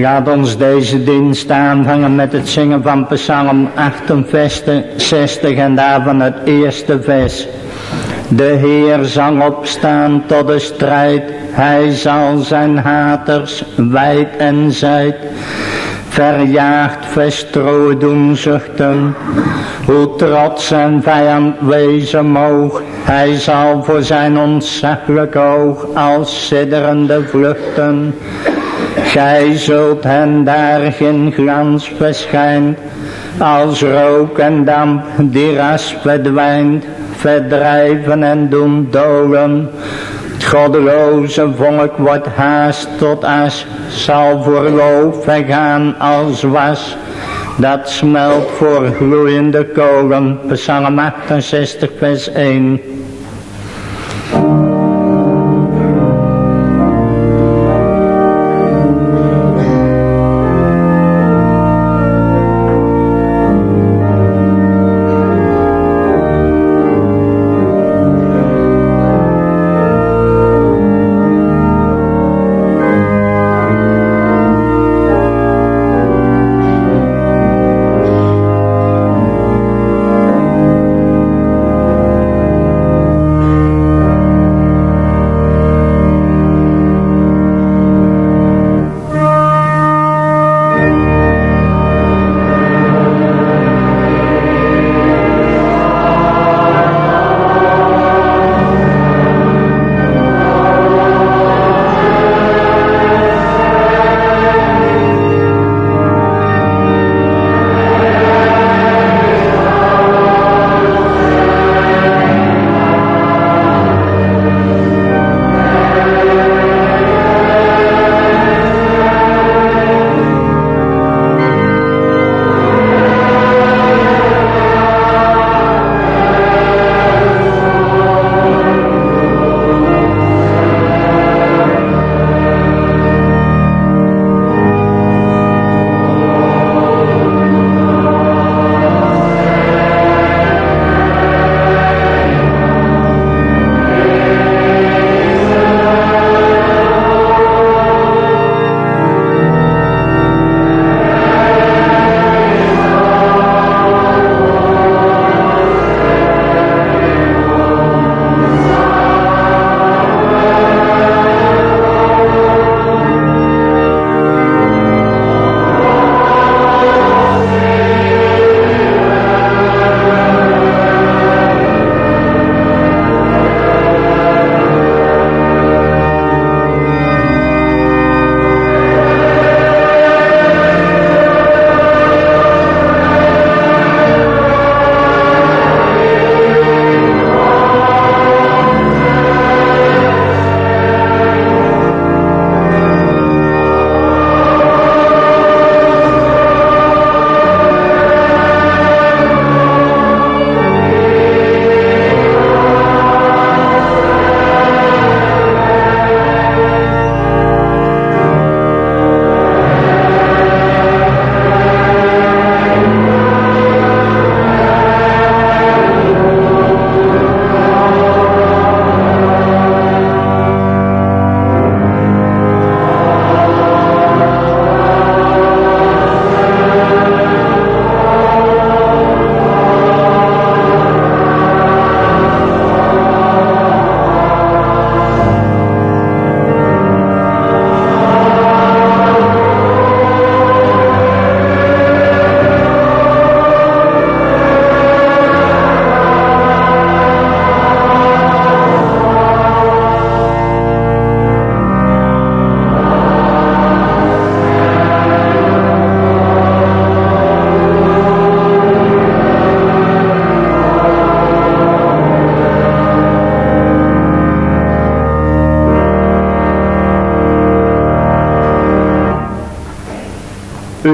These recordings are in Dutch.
Laat ons deze dienst aanvangen met het zingen van Psalm 68 en daarvan het eerste vers. De Heer zal opstaan tot de strijd, hij zal zijn haters wijd en zijd verjaagd, verstrooid doen zuchten. Hoe trots en vijand wezen moog, hij zal voor zijn ontzaglijk oog als sidderende vluchten. Gij zult hen daar in glans verschijnt, als rook en damp die ras verdwijnt, verdrijven en doen dolen. Het goddeloze volk wordt haast tot as, zal voor loof vergaan als was. Dat smelt voor gloeiende kolen, Psalm 68 vers 1.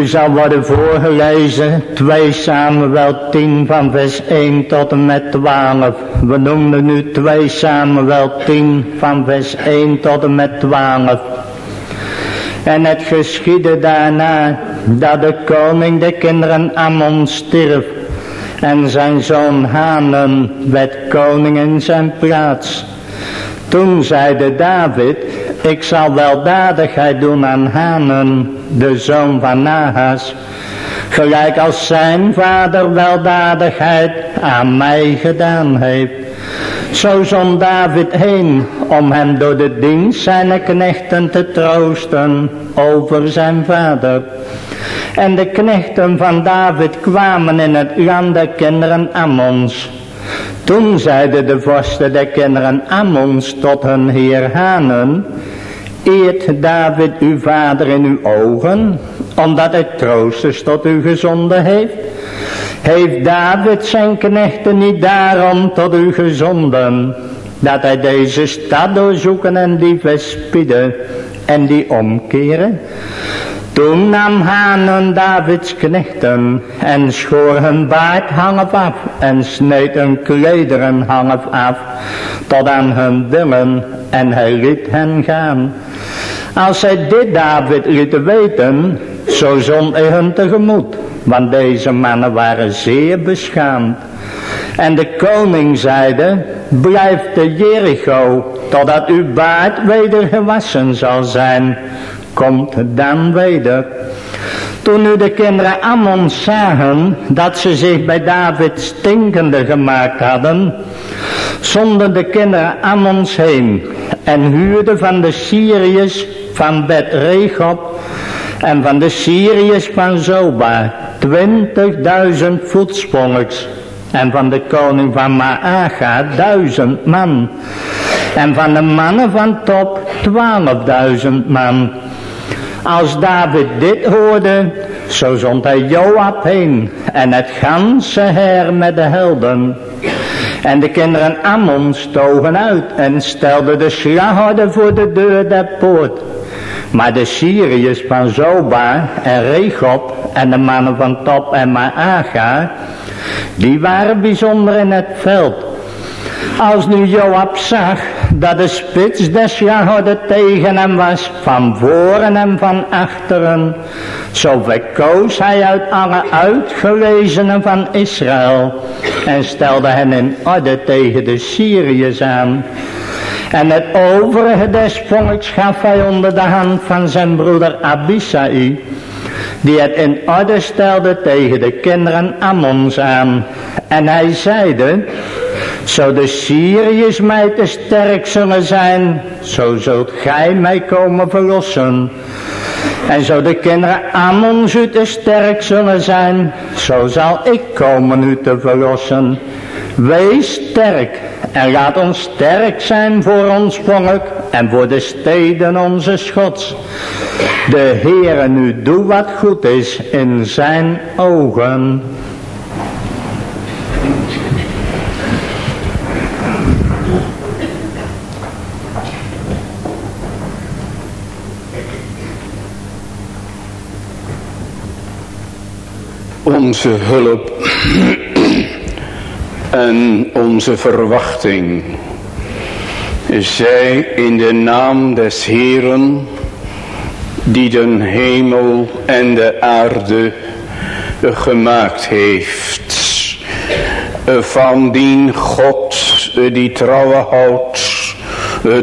U zal worden voorgelezen, 2 Samuel 10 van vers 1 tot en met 12. We noemen nu 2 Samuel 10 van vers 1 tot en met 12. En het geschiedde daarna dat de koning de kinderen Ammon stierf. En zijn zoon Hanen werd koning in zijn plaats. Toen zeide David, ik zal weldadigheid doen aan Hanen, de zoon van Nahas, gelijk als zijn vader weldadigheid aan mij gedaan heeft. Zo zond David heen om hem door de dienst zijn knechten te troosten over zijn vader. En de knechten van David kwamen in het land der kinderen Ammons. Toen zeiden de vorsten der kinderen Ammons tot hun heer Hanen, Eert David uw vader in uw ogen, omdat hij troosters tot u gezonden heeft? Heeft David zijn knechten niet daarom tot u gezonden, dat hij deze stad doorzoeken en die verspieden en die omkeren? Toen nam Hanen Davids knechten en schoor hun baardhangef af en sneed hun klederen hangef af tot aan hun willen en hij liet hen gaan. Als zij dit David lieten weten, zo zond hij hun tegemoet, want deze mannen waren zeer beschaamd. En de koning zeide, blijf te Jericho, totdat uw baard weder gewassen zal zijn komt dan weder. Toen nu de kinderen Ammon zagen dat ze zich bij David stinkende gemaakt hadden, zonden de kinderen Ammons heen en huurden van de Syriërs van Bet Regob en van de Syriërs van Zoba twintigduizend voetspongers en van de koning van Maaga duizend man en van de mannen van Top twaalfduizend man als David dit hoorde, zo zond hij Joab heen en het ganse her met de helden. En de kinderen Ammon stogen uit en stelden de slagorde voor de deur der poort. Maar de Syriërs van Zoba en Regob en de mannen van Top en Maaga, die waren bijzonder in het veld. Als nu Joab zag dat de spits des jahode tegen hem was, van voren en van achteren, zo verkoos hij uit alle uitgelezenen van Israël en stelde hen in orde tegen de Syriërs aan. En het overige des volks gaf hij onder de hand van zijn broeder Abisai, die het in orde stelde tegen de kinderen Ammons aan. En hij zeide, zo de Syriërs mij te sterk zullen zijn, zo zult gij mij komen verlossen. En zo de kinderen Ammons u te sterk zullen zijn, zo zal ik komen u te verlossen. Wees sterk en laat ons sterk zijn voor ons volk en voor de steden onze schots. De Heere nu doe wat goed is in zijn ogen. Onze hulp en onze verwachting. Zij in de naam des Heeren, die den hemel en de aarde gemaakt heeft. Van dien God die trouwen houdt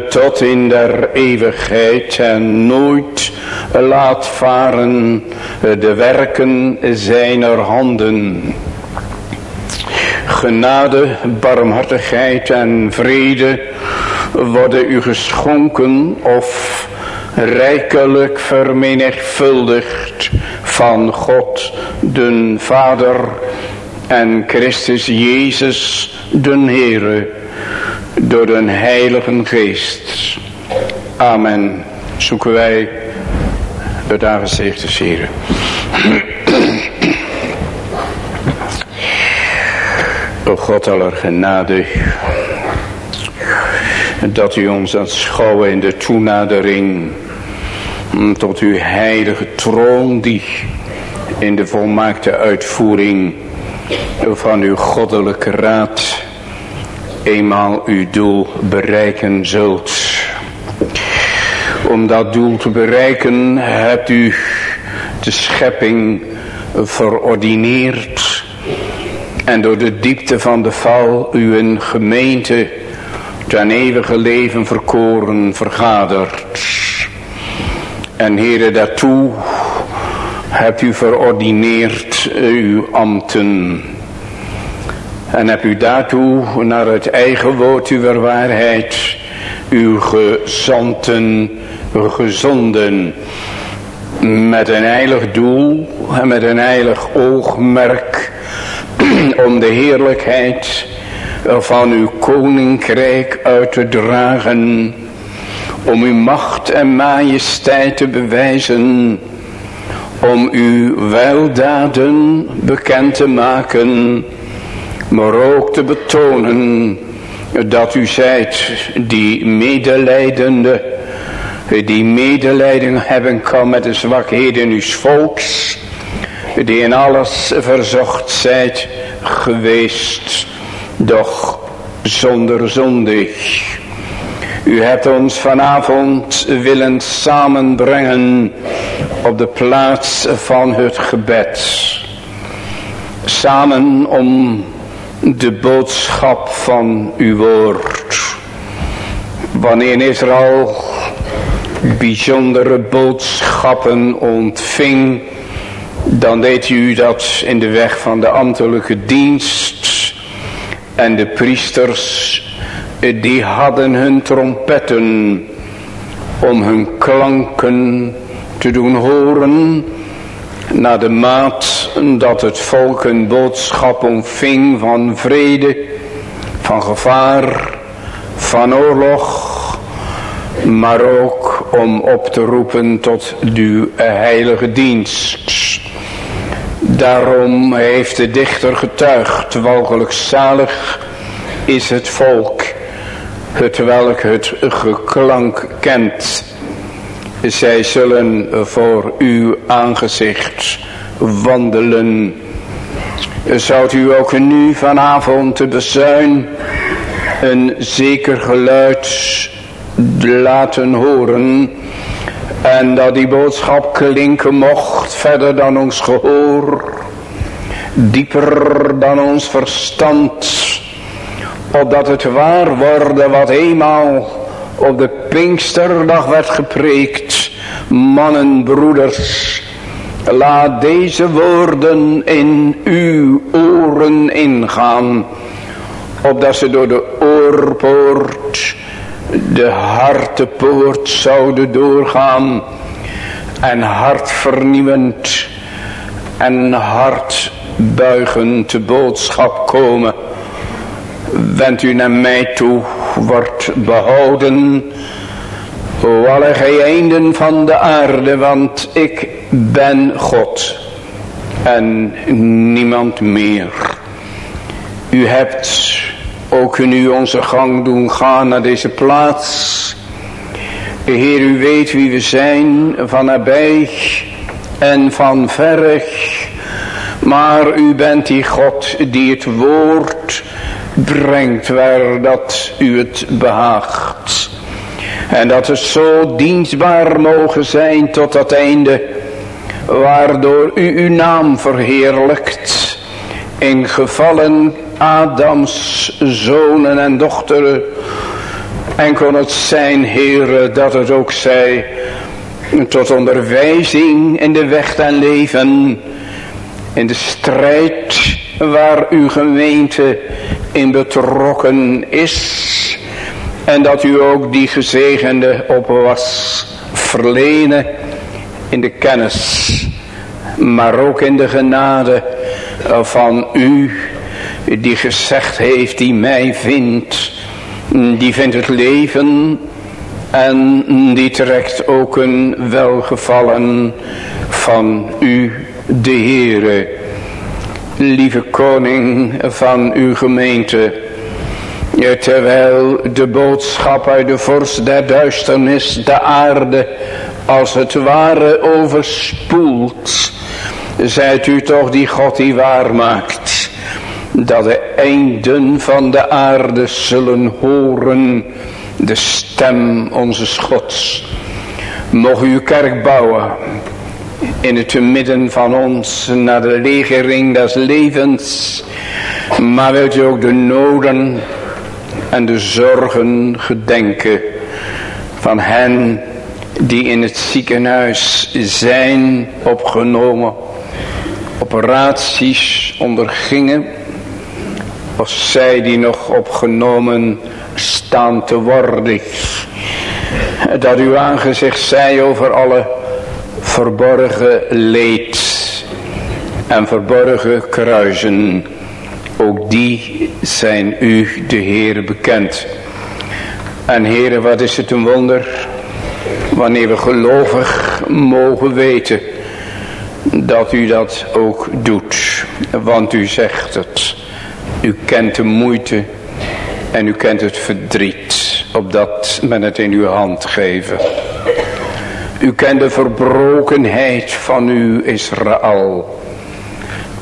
tot in der eeuwigheid en nooit laat varen de werken zijner handen. Genade, barmhartigheid en vrede worden u geschonken of rijkelijk vermenigvuldigd van God, den Vader en Christus Jezus, den Heere, door den Heiligen Geest. Amen. Zoeken wij het aangezicht des Heren. O God aller genade, dat u ons aanschouwen in de toenadering tot uw heilige troon die in de volmaakte uitvoering van uw goddelijke raad eenmaal uw doel bereiken zult. Om dat doel te bereiken hebt u de schepping verordineerd en door de diepte van de val uw gemeente ten eeuwige leven verkoren vergaderd. En heren, daartoe hebt u verordineerd uw ambten. En hebt u daartoe naar het eigen woord uw waarheid uw gezanten gezonden. Met een heilig doel en met een heilig oogmerk om de heerlijkheid van uw koninkrijk uit te dragen. Om uw macht en majesteit te bewijzen. Om uw weldaden bekend te maken. Maar ook te betonen dat u zijt die medelijdende, die medelijden hebben kan met de zwakheden uw volks, die in alles verzocht zijt geweest, doch zonder zondig. U hebt ons vanavond willen samenbrengen op de plaats van het gebed. Samen om de boodschap van uw woord. Wanneer Israël bijzondere boodschappen ontving, dan deed u dat in de weg van de ambtelijke dienst. En de priesters, die hadden hun trompetten om hun klanken te doen horen naar de maat dat het volk een boodschap ontving van vrede, van gevaar, van oorlog, maar ook om op te roepen tot uw heilige dienst. Daarom heeft de dichter getuigd, walgelijk zalig is het volk, het welk het geklank kent zij zullen voor uw aangezicht wandelen. Zou u ook nu vanavond te bezuin een zeker geluid laten horen. En dat die boodschap klinken mocht verder dan ons gehoor. Dieper dan ons verstand. Opdat het waar worden wat eenmaal op de Pinksterdag werd gepreekt. Mannen, broeders, laat deze woorden in uw oren ingaan. Opdat ze door de oorpoort, de hartepoort zouden doorgaan. En hartvernieuwend en hartbuigend boodschap komen. Wend u naar mij toe wordt behouden. O alle geëinden van de aarde, want ik ben God en niemand meer. U hebt ook in u onze gang doen gaan naar deze plaats. Heer, u weet wie we zijn, van nabij en van verre. Maar u bent die God die het woord brengt waar dat u het behaagt. En dat we zo dienstbaar mogen zijn tot dat einde, waardoor u uw naam verheerlijkt. In gevallen Adams zonen en dochteren. En kon het zijn, Heere, dat het ook zij tot onderwijzing in de weg en leven. In de strijd waar uw gemeente in betrokken is. En dat u ook die gezegende opwas verlenen in de kennis. Maar ook in de genade van u die gezegd heeft die mij vindt. Die vindt het leven en die trekt ook een welgevallen van u de Heere lieve koning van uw gemeente. Terwijl de boodschap uit de vorst der duisternis de aarde als het ware overspoelt. Zijt u toch die God die waar maakt. Dat de einden van de aarde zullen horen de stem onze Gods. Mocht uw kerk bouwen in het midden van ons naar de legering des levens. Maar wilt u ook de noden en de zorgen gedenken van hen die in het ziekenhuis zijn opgenomen, operaties ondergingen, of zij die nog opgenomen staan te worden. Dat uw aangezicht zij over alle verborgen leed en verborgen kruisen. Ook die zijn u, de Heer, bekend. En Heere, wat is het een wonder, wanneer we gelovig mogen weten dat u dat ook doet. Want u zegt het. U kent de moeite en u kent het verdriet, opdat men het in uw hand geven. U kent de verbrokenheid van uw Israël.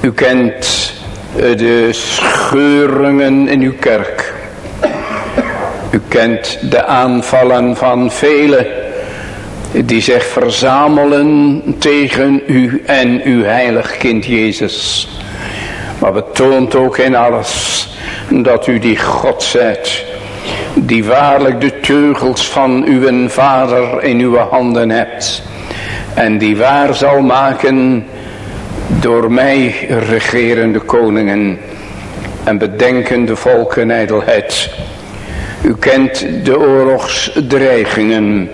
U kent eh, de scheuringen in uw kerk. U kent de aanvallen van velen die zich verzamelen tegen u en uw heilig kind Jezus. Maar betoont ook in alles dat u die God zijt, die waarlijk de teugels van uw vader in uw handen hebt. En die waar zal maken door mij regerende koningen en bedenkende volkenijdelheid. U kent de oorlogsdreigingen.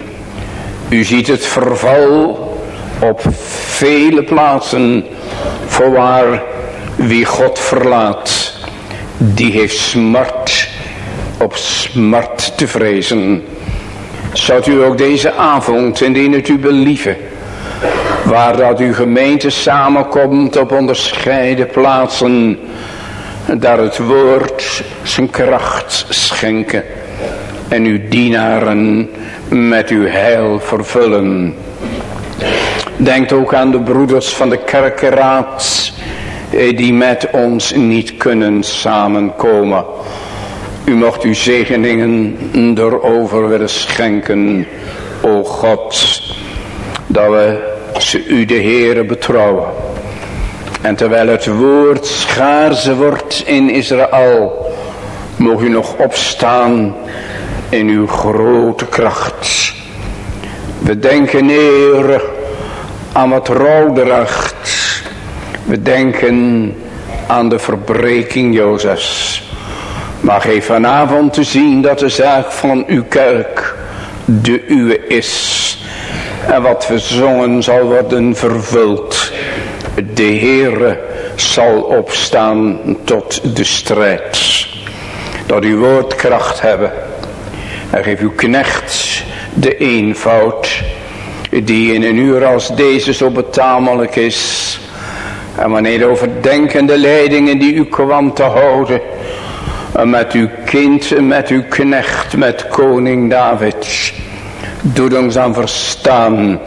U ziet het verval op vele plaatsen. Voorwaar wie God verlaat, die heeft smart op smart te vrezen. Zou u ook deze avond, indien het u believen, waar dat uw gemeente samenkomt op onderscheiden plaatsen, daar het woord zijn kracht schenken en uw dienaren met uw heil vervullen. Denkt ook aan de broeders van de kerkenraad eh, die met ons niet kunnen samenkomen. U mocht uw zegeningen erover willen schenken, o God, dat we u de Heere betrouwen. En terwijl het woord schaarse wordt in Israël, mogen u nog opstaan in uw grote kracht. We denken neer aan wat rouwdracht. We denken aan de verbreking Jozefs. Maar geef vanavond te zien dat de zaak van uw kerk de uwe is. En wat verzongen zal worden vervuld. De Heere zal opstaan tot de strijd. Dat uw woord kracht hebben. En geef uw knecht de eenvoud. Die in een uur als deze zo betamelijk is. En wanneer de overdenkende leidingen die u kwam te houden. En met uw kind met uw knecht, met koning David Doe ons aan verstaan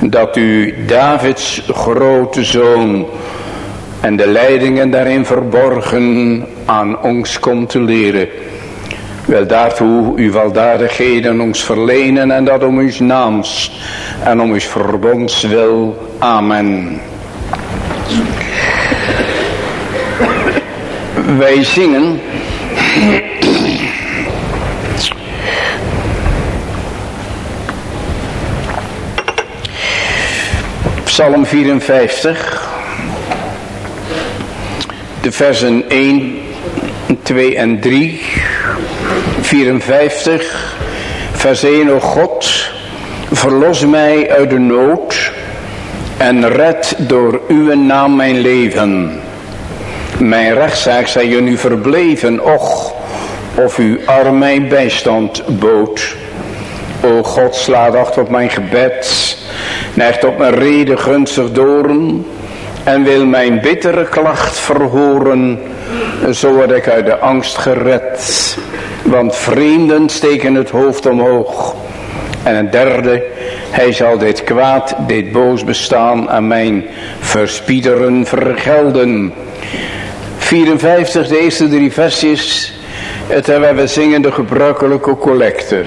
dat u Davids grote zoon en de leidingen daarin verborgen aan ons komt te leren. Wel daartoe uw weldadigheden ons verlenen en dat om uw naams en om uw verbonds wil. Amen. Wij zingen Psalm 54. De versen 1, 2 en 3. 54. Vers 1. O God, verlos mij uit de nood en red door uw naam mijn leven. Mijn rechtszaak zij je nu verbleven, och, of uw arm mijn bijstand bood. O God, slaat acht op mijn gebed neigt op mijn reden gunstig doren en wil mijn bittere klacht verhoren, zo word ik uit de angst gered. Want vrienden steken het hoofd omhoog. En een derde, hij zal dit kwaad, dit boos bestaan aan mijn verspiederen vergelden. 54, de eerste drie versjes, terwijl we zingen de gebruikelijke collecte.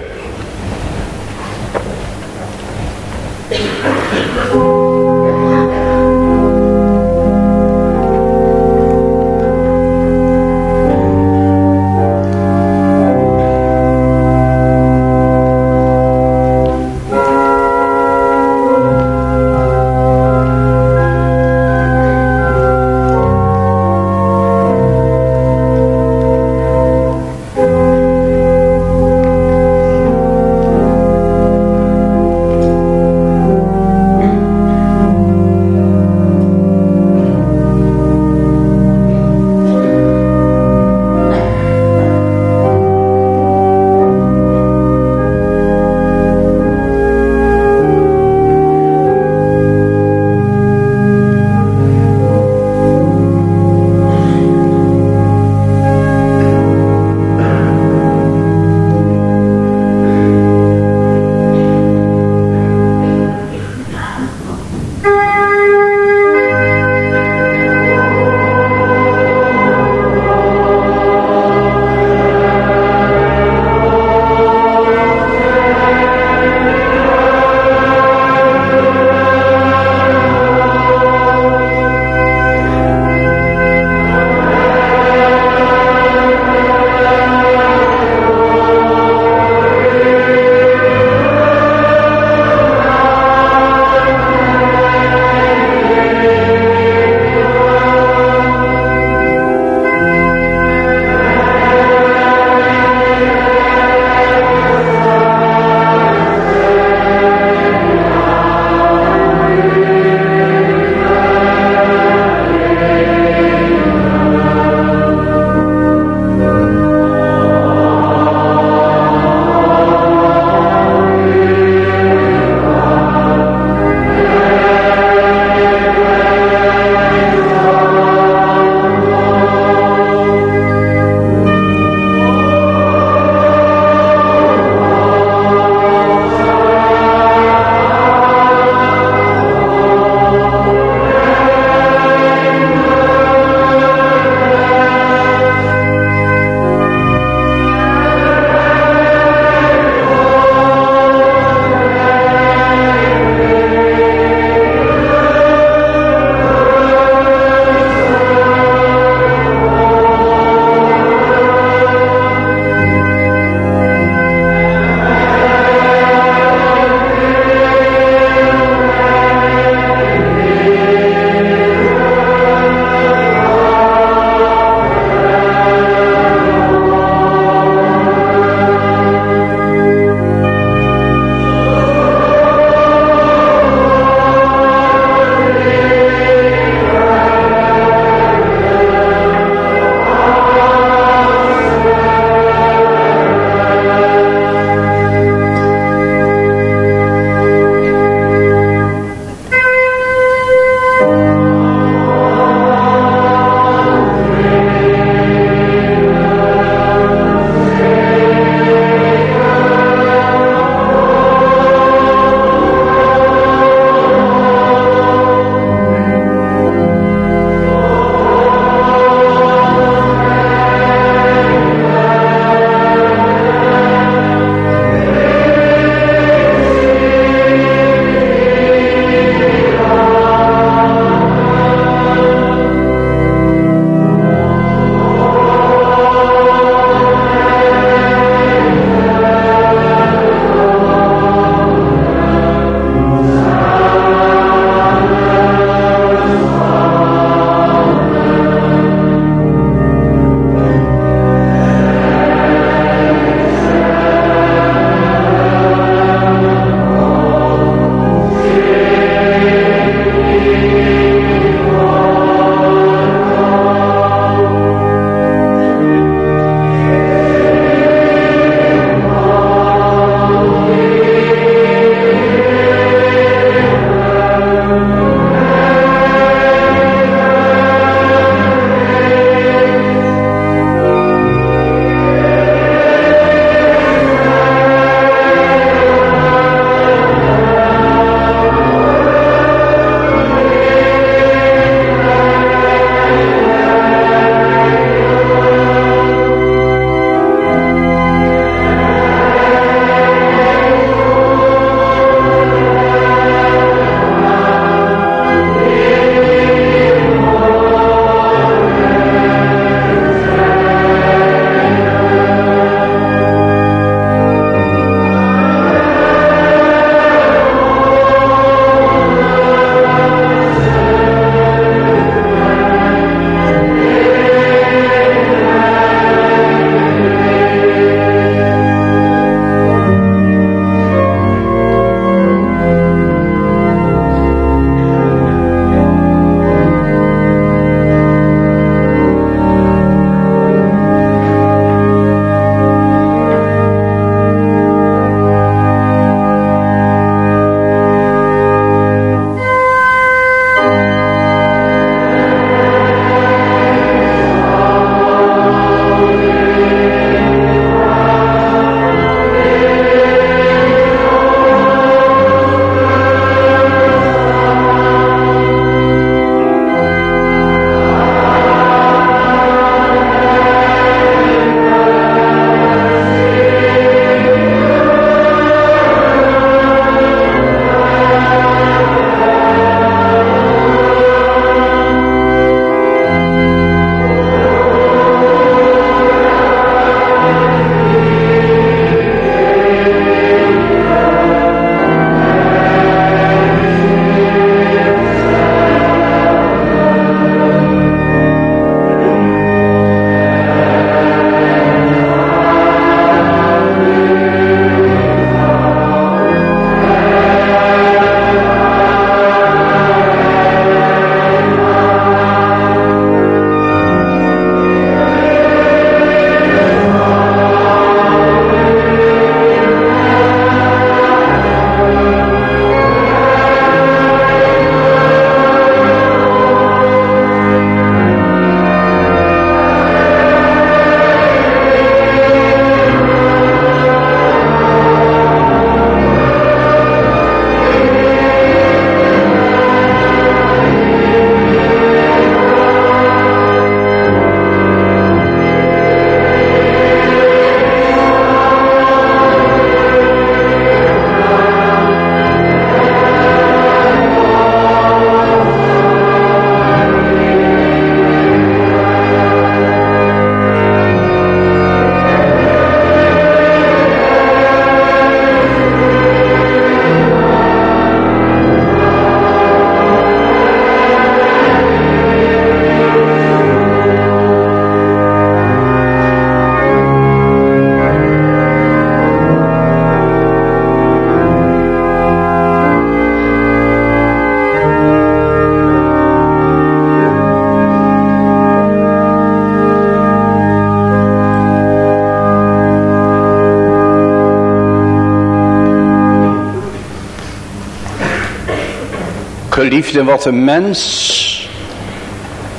Geliefde, wat een mens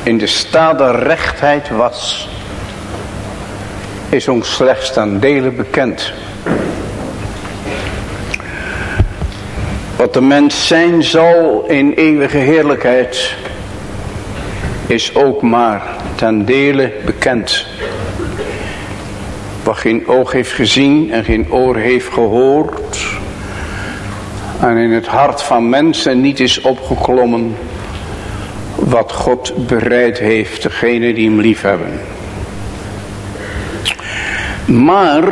in de staat rechtheid was, is ons slechts aan delen bekend. Wat de mens zijn zal in eeuwige heerlijkheid, is ook maar ten dele bekend. Wat geen oog heeft gezien en geen oor heeft gehoord. En in het hart van mensen niet is opgeklommen. Wat God bereid heeft, degene die hem lief hebben. Maar,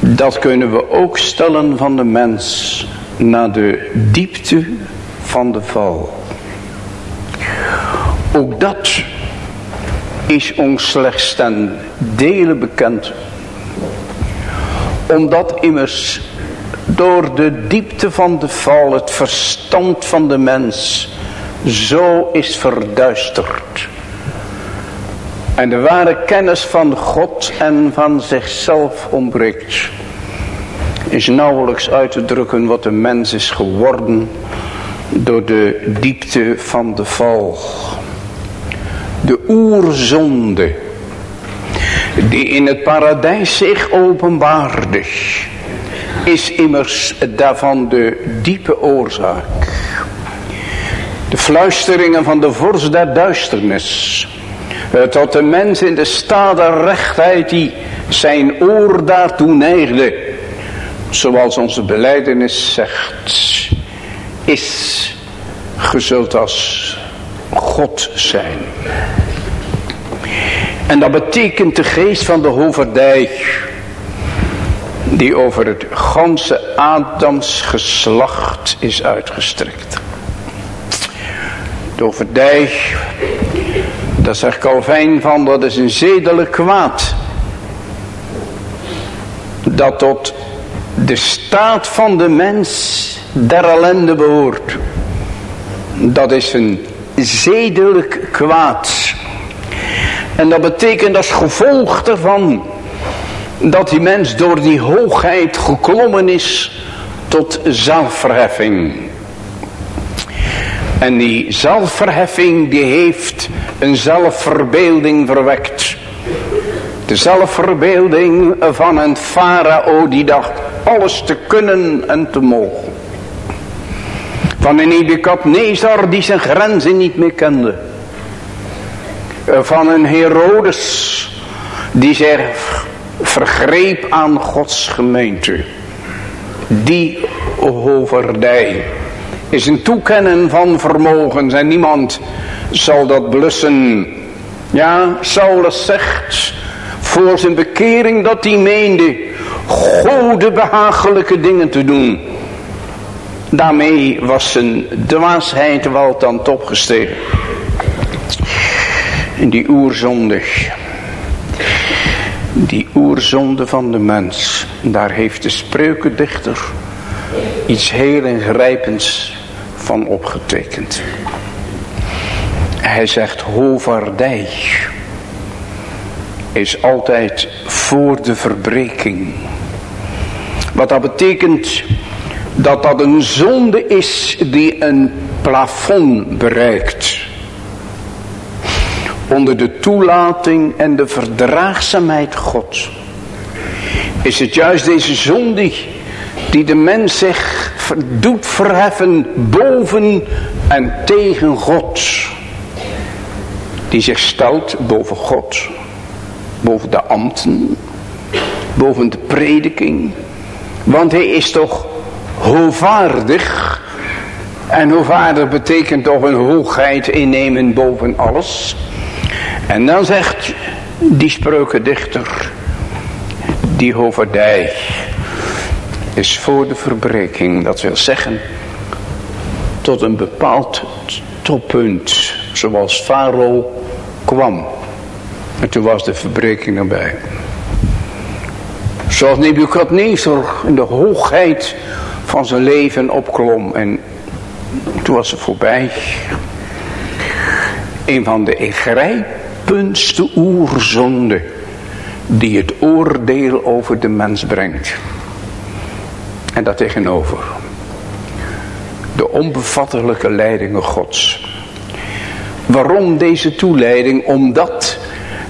dat kunnen we ook stellen van de mens. Naar de diepte van de val. Ook dat is ons slechts ten dele bekend. Omdat immers door de diepte van de val het verstand van de mens zo is verduisterd. En de ware kennis van God en van zichzelf ontbreekt. Is nauwelijks uit te drukken wat de mens is geworden door de diepte van de val de oerzonde die in het paradijs zich openbaarde is immers daarvan de diepe oorzaak. De fluisteringen van de vorst der duisternis. Tot de mens in de staat der rechtheid die zijn oor daartoe neigde. Zoals onze beleidenis zegt. Is gezult als God zijn. En dat betekent de geest van de hoverdij. Die over het ganse Adams geslacht is uitgestrekt. De hoverdij. Daar zegt Calvijn van dat is een zedelijk kwaad. Dat tot de staat van de mens der ellende behoort. Dat is een zedelijk kwaad. En dat betekent als gevolg daarvan dat die mens door die hoogheid geklommen is tot zelfverheffing. En die zelfverheffing die heeft een zelfverbeelding verwekt. De zelfverbeelding van een farao die dacht alles te kunnen en te mogen. Van een Nebukadnezar die zijn grenzen niet meer kende. Van een Herodes die zich vergreep aan Gods gemeente. Die overdij is een toekennen van vermogens en niemand zal dat blussen. Ja, Saulus zegt voor zijn bekering dat hij meende gode behagelijke dingen te doen. Daarmee was zijn dwaasheid wel dan top gestegen. In die oerzonde. Die oerzonde van de mens. Daar heeft de spreukendichter iets heel ingrijpends van opgetekend. Hij zegt hoverdij is altijd voor de verbreking. Wat dat betekent dat dat een zonde is die een plafond bereikt. Onder de toelating en de verdraagzaamheid God. Is het juist deze zonde die de mens zich doet verheffen boven en tegen God. Die zich stelt boven God. Boven de ambten. Boven de prediking. Want hij is toch hoogvaardig. En hoogvaardig betekent toch een hoogheid innemen boven alles. En dan zegt die spreukendichter, die hoverdij is voor de verbreking. Dat wil zeggen, tot een bepaald toppunt, zoals Farao kwam. En toen was de verbreking erbij. Zoals Nebuchadnezzar in de hoogheid van zijn leven opklom. En toen was het voorbij. Een van de oerzonden die het oordeel over de mens brengt. En dat tegenover. de onbevattelijke leidingen gods. Waarom deze toeleiding? Omdat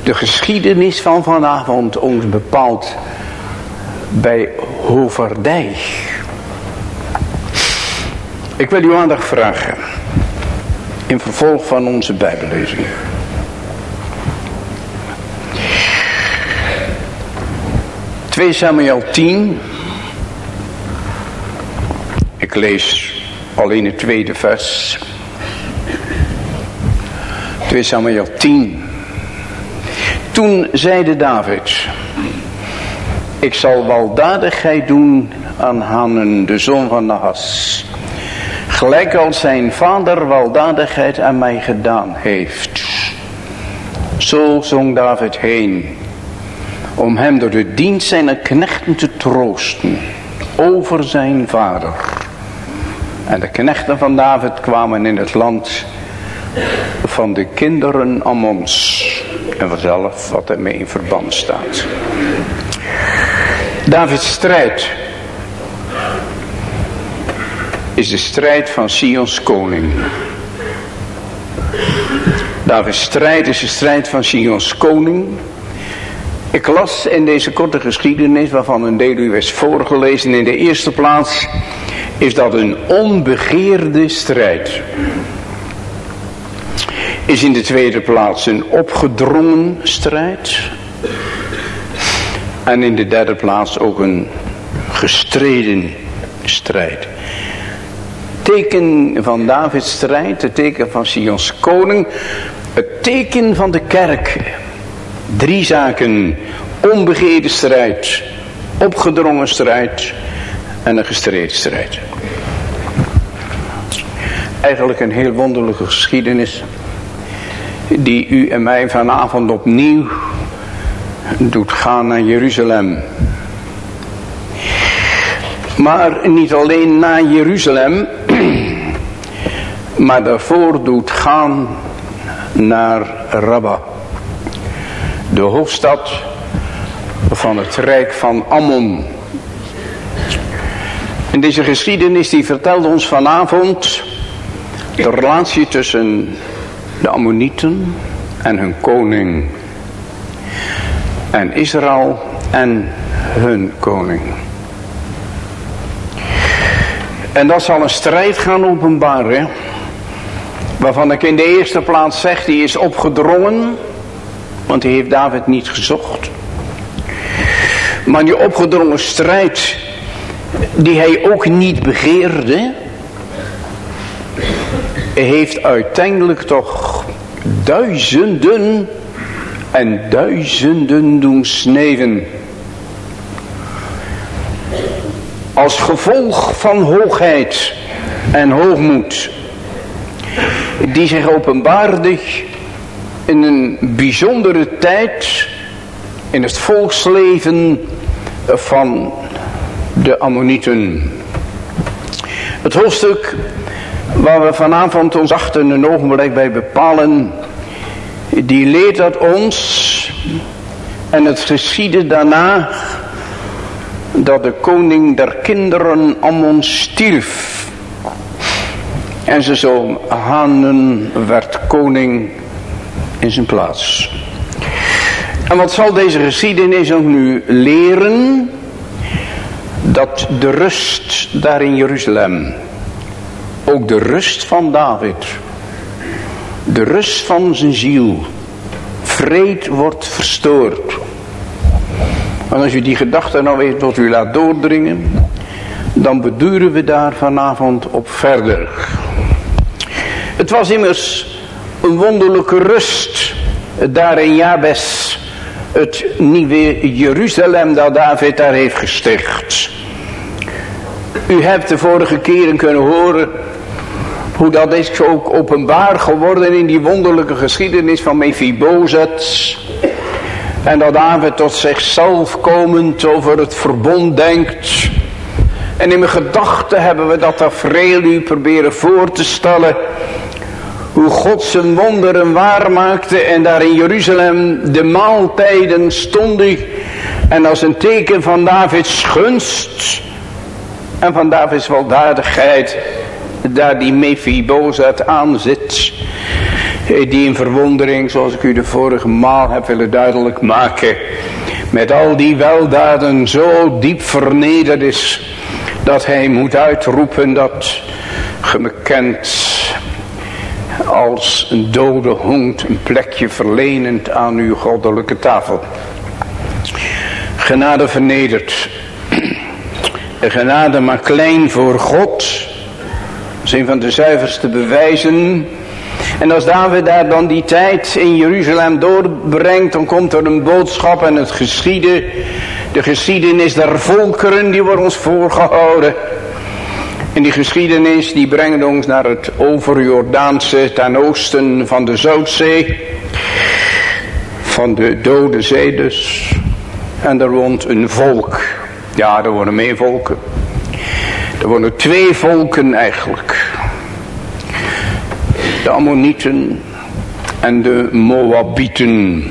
de geschiedenis van vanavond ons bepaalt bij Hoverdij. Ik wil u aandacht vragen in vervolg van onze bijbellezing. Twee Samuel 10. Ik lees alleen het tweede vers. 2 Samuel 10. Toen zeide David. Ik zal weldadigheid doen aan Hanen, de zoon van Nahas. Gelijk als zijn vader weldadigheid aan mij gedaan heeft. Zo zong David heen. Om hem door de dienst zijn knechten te troosten. Over zijn vader. En de knechten van David kwamen in het land van de kinderen Ammons. En vanzelf wat ermee in verband staat. Davids strijd is de strijd van Sions koning. Davids strijd is de strijd van Sions koning. Ik las in deze korte geschiedenis, waarvan een deel u is voorgelezen in de eerste plaats, is dat een onbegeerde strijd. Is in de tweede plaats een opgedrongen strijd. En in de derde plaats ook een gestreden strijd. Teken van Davids strijd, het teken van Sions koning, het teken van de kerk. Drie zaken, onbegeerde strijd, opgedrongen strijd en een gestreden strijd. Eigenlijk een heel wonderlijke geschiedenis die u en mij vanavond opnieuw doet gaan naar Jeruzalem. Maar niet alleen naar Jeruzalem, maar daarvoor doet gaan naar Rabba. De hoofdstad van het rijk van Ammon. En deze geschiedenis die vertelt ons vanavond de relatie tussen de Ammonieten en hun koning. En Israël en hun koning. En dat zal een strijd gaan openbaren. Waarvan ik in de eerste plaats zeg, die is opgedrongen. Want die heeft David niet gezocht. Maar die opgedrongen strijd, die hij ook niet begeerde heeft uiteindelijk toch duizenden en duizenden doen sneven. Als gevolg van hoogheid en hoogmoed. Die zich openbaarde in een bijzondere tijd in het volksleven van de Ammonieten. Het hoofdstuk waar we vanavond ons achter een ogenblik bij bepalen, die leert dat ons, en het geschiedde daarna, dat de koning der kinderen Ammon stierf. En zijn zoon Hanen werd koning in zijn plaats. En wat zal deze geschiedenis ook nu leren? Dat de rust daar in Jeruzalem ook de rust van David. De rust van zijn ziel. Vreed wordt verstoord. En als u die gedachte nou weer tot u laat doordringen. Dan beduren we daar vanavond op verder. Het was immers een wonderlijke rust. Daar in Jabes. Het nieuwe Jeruzalem dat David daar heeft gesticht. U hebt de vorige keren kunnen horen hoe dat is ook openbaar geworden in die wonderlijke geschiedenis van Mephibozet. En dat David tot zichzelf komend over het verbond denkt. En in mijn gedachten hebben we dat tafereel u proberen voor te stellen. Hoe God zijn wonderen waarmaakte en daar in Jeruzalem de maaltijden stonden. En als een teken van Davids gunst en van Davids weldadigheid daar die Mephibozet aan zit. Die in verwondering, zoals ik u de vorige maal heb willen duidelijk maken. Met al die weldaden zo diep vernederd is. Dat hij moet uitroepen dat ge me kent als een dode hond een plekje verlenend aan uw goddelijke tafel. Genade vernedert. Genade maar klein voor God. Dat is een van de zuiverste bewijzen. En als David daar dan die tijd in Jeruzalem doorbrengt, dan komt er een boodschap en het geschieden. De geschiedenis der volkeren, die wordt ons voorgehouden. En die geschiedenis die brengt ons naar het overjordaanse ten oosten van de Zoutzee. Van de dode zee dus. En er woont een volk. Ja, er worden meer volken. Er wonen twee volken eigenlijk. De Ammonieten en de Moabieten.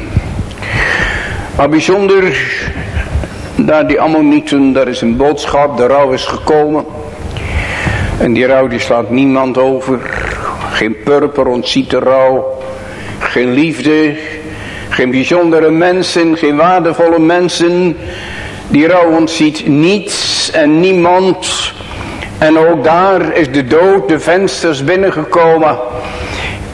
Maar bijzonder, daar die Ammonieten, daar is een boodschap, de rouw is gekomen. En die rouw die slaat niemand over. Geen purper ontziet de rouw. Geen liefde. Geen bijzondere mensen. Geen waardevolle mensen. Die rouw ontziet niets en niemand. En ook daar is de dood de vensters binnengekomen.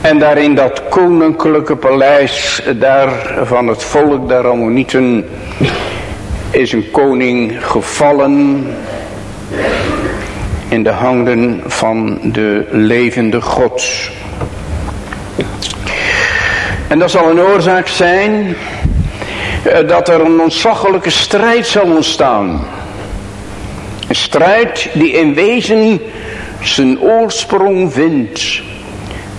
En daar in dat koninklijke paleis daar van het volk der Ammonieten is een koning gevallen in de handen van de levende God. En dat zal een oorzaak zijn eh, dat er een ontzaglijke strijd zal ontstaan. Een strijd die in wezen zijn oorsprong vindt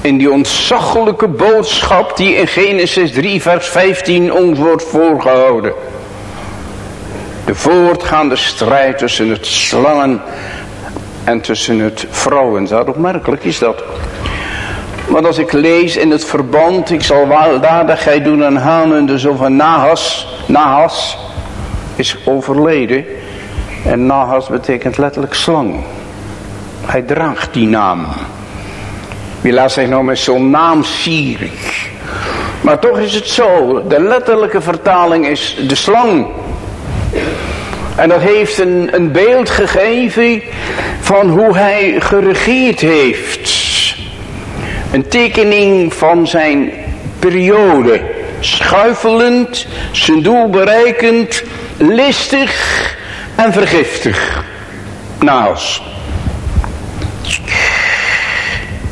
in die ontzaglijke boodschap die in Genesis 3 vers 15 ons wordt voorgehouden. De voortgaande strijd tussen het slangen en tussen het vrouwenzaad. Opmerkelijk is dat. Want als ik lees in het verband, ik zal weldadigheid doen aan Hanen, dus over Nahas. Nahas is overleden. En Nahas betekent letterlijk slang. Hij draagt die naam. Wie laat zich nou met zo'n naam. Maar toch is het zo, de letterlijke vertaling is de slang. En dat heeft een, een beeld gegeven van hoe hij geregeerd heeft. Een tekening van zijn periode. Schuifelend, zijn doel bereikend, listig en vergiftig. Naast.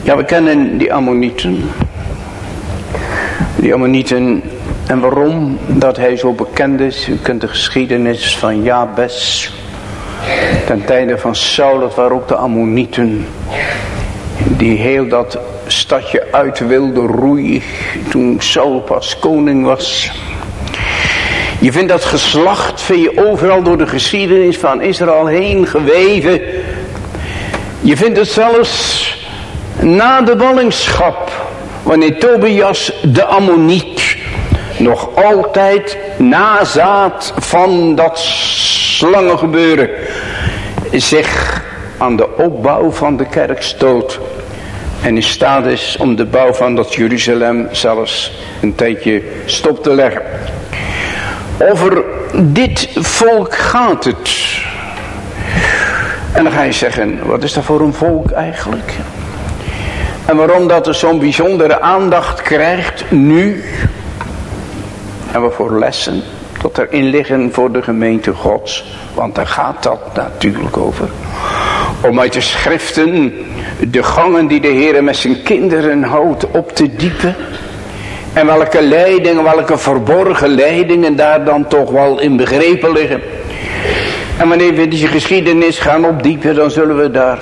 Ja, we kennen die Ammonieten. Die Ammonieten en waarom dat hij zo bekend is. U kent de geschiedenis van Jabes. Ten tijde van Saul, dat waren ook de Ammonieten. Die heel dat stadje uit wilde roeien. Toen Saul pas koning was. Je vindt dat geslacht vind je overal door de geschiedenis van Israël heen geweven. Je vindt het zelfs na de ballingschap. Wanneer Tobias de Ammoniet nog altijd nazaat van dat slangengebeuren zich aan de opbouw van de kerk stoot en in staat is om de bouw van dat Jeruzalem zelfs een tijdje stop te leggen. Over dit volk gaat het. En dan ga je zeggen, wat is dat voor een volk eigenlijk? En waarom dat er zo'n bijzondere aandacht krijgt nu en we voor lessen tot erin liggen voor de gemeente gods. Want daar gaat dat natuurlijk over. Om uit de schriften de gangen die de Heer met zijn kinderen houdt op te diepen. En welke leidingen, welke verborgen leidingen daar dan toch wel in begrepen liggen. En wanneer we deze geschiedenis gaan opdiepen, dan zullen we daar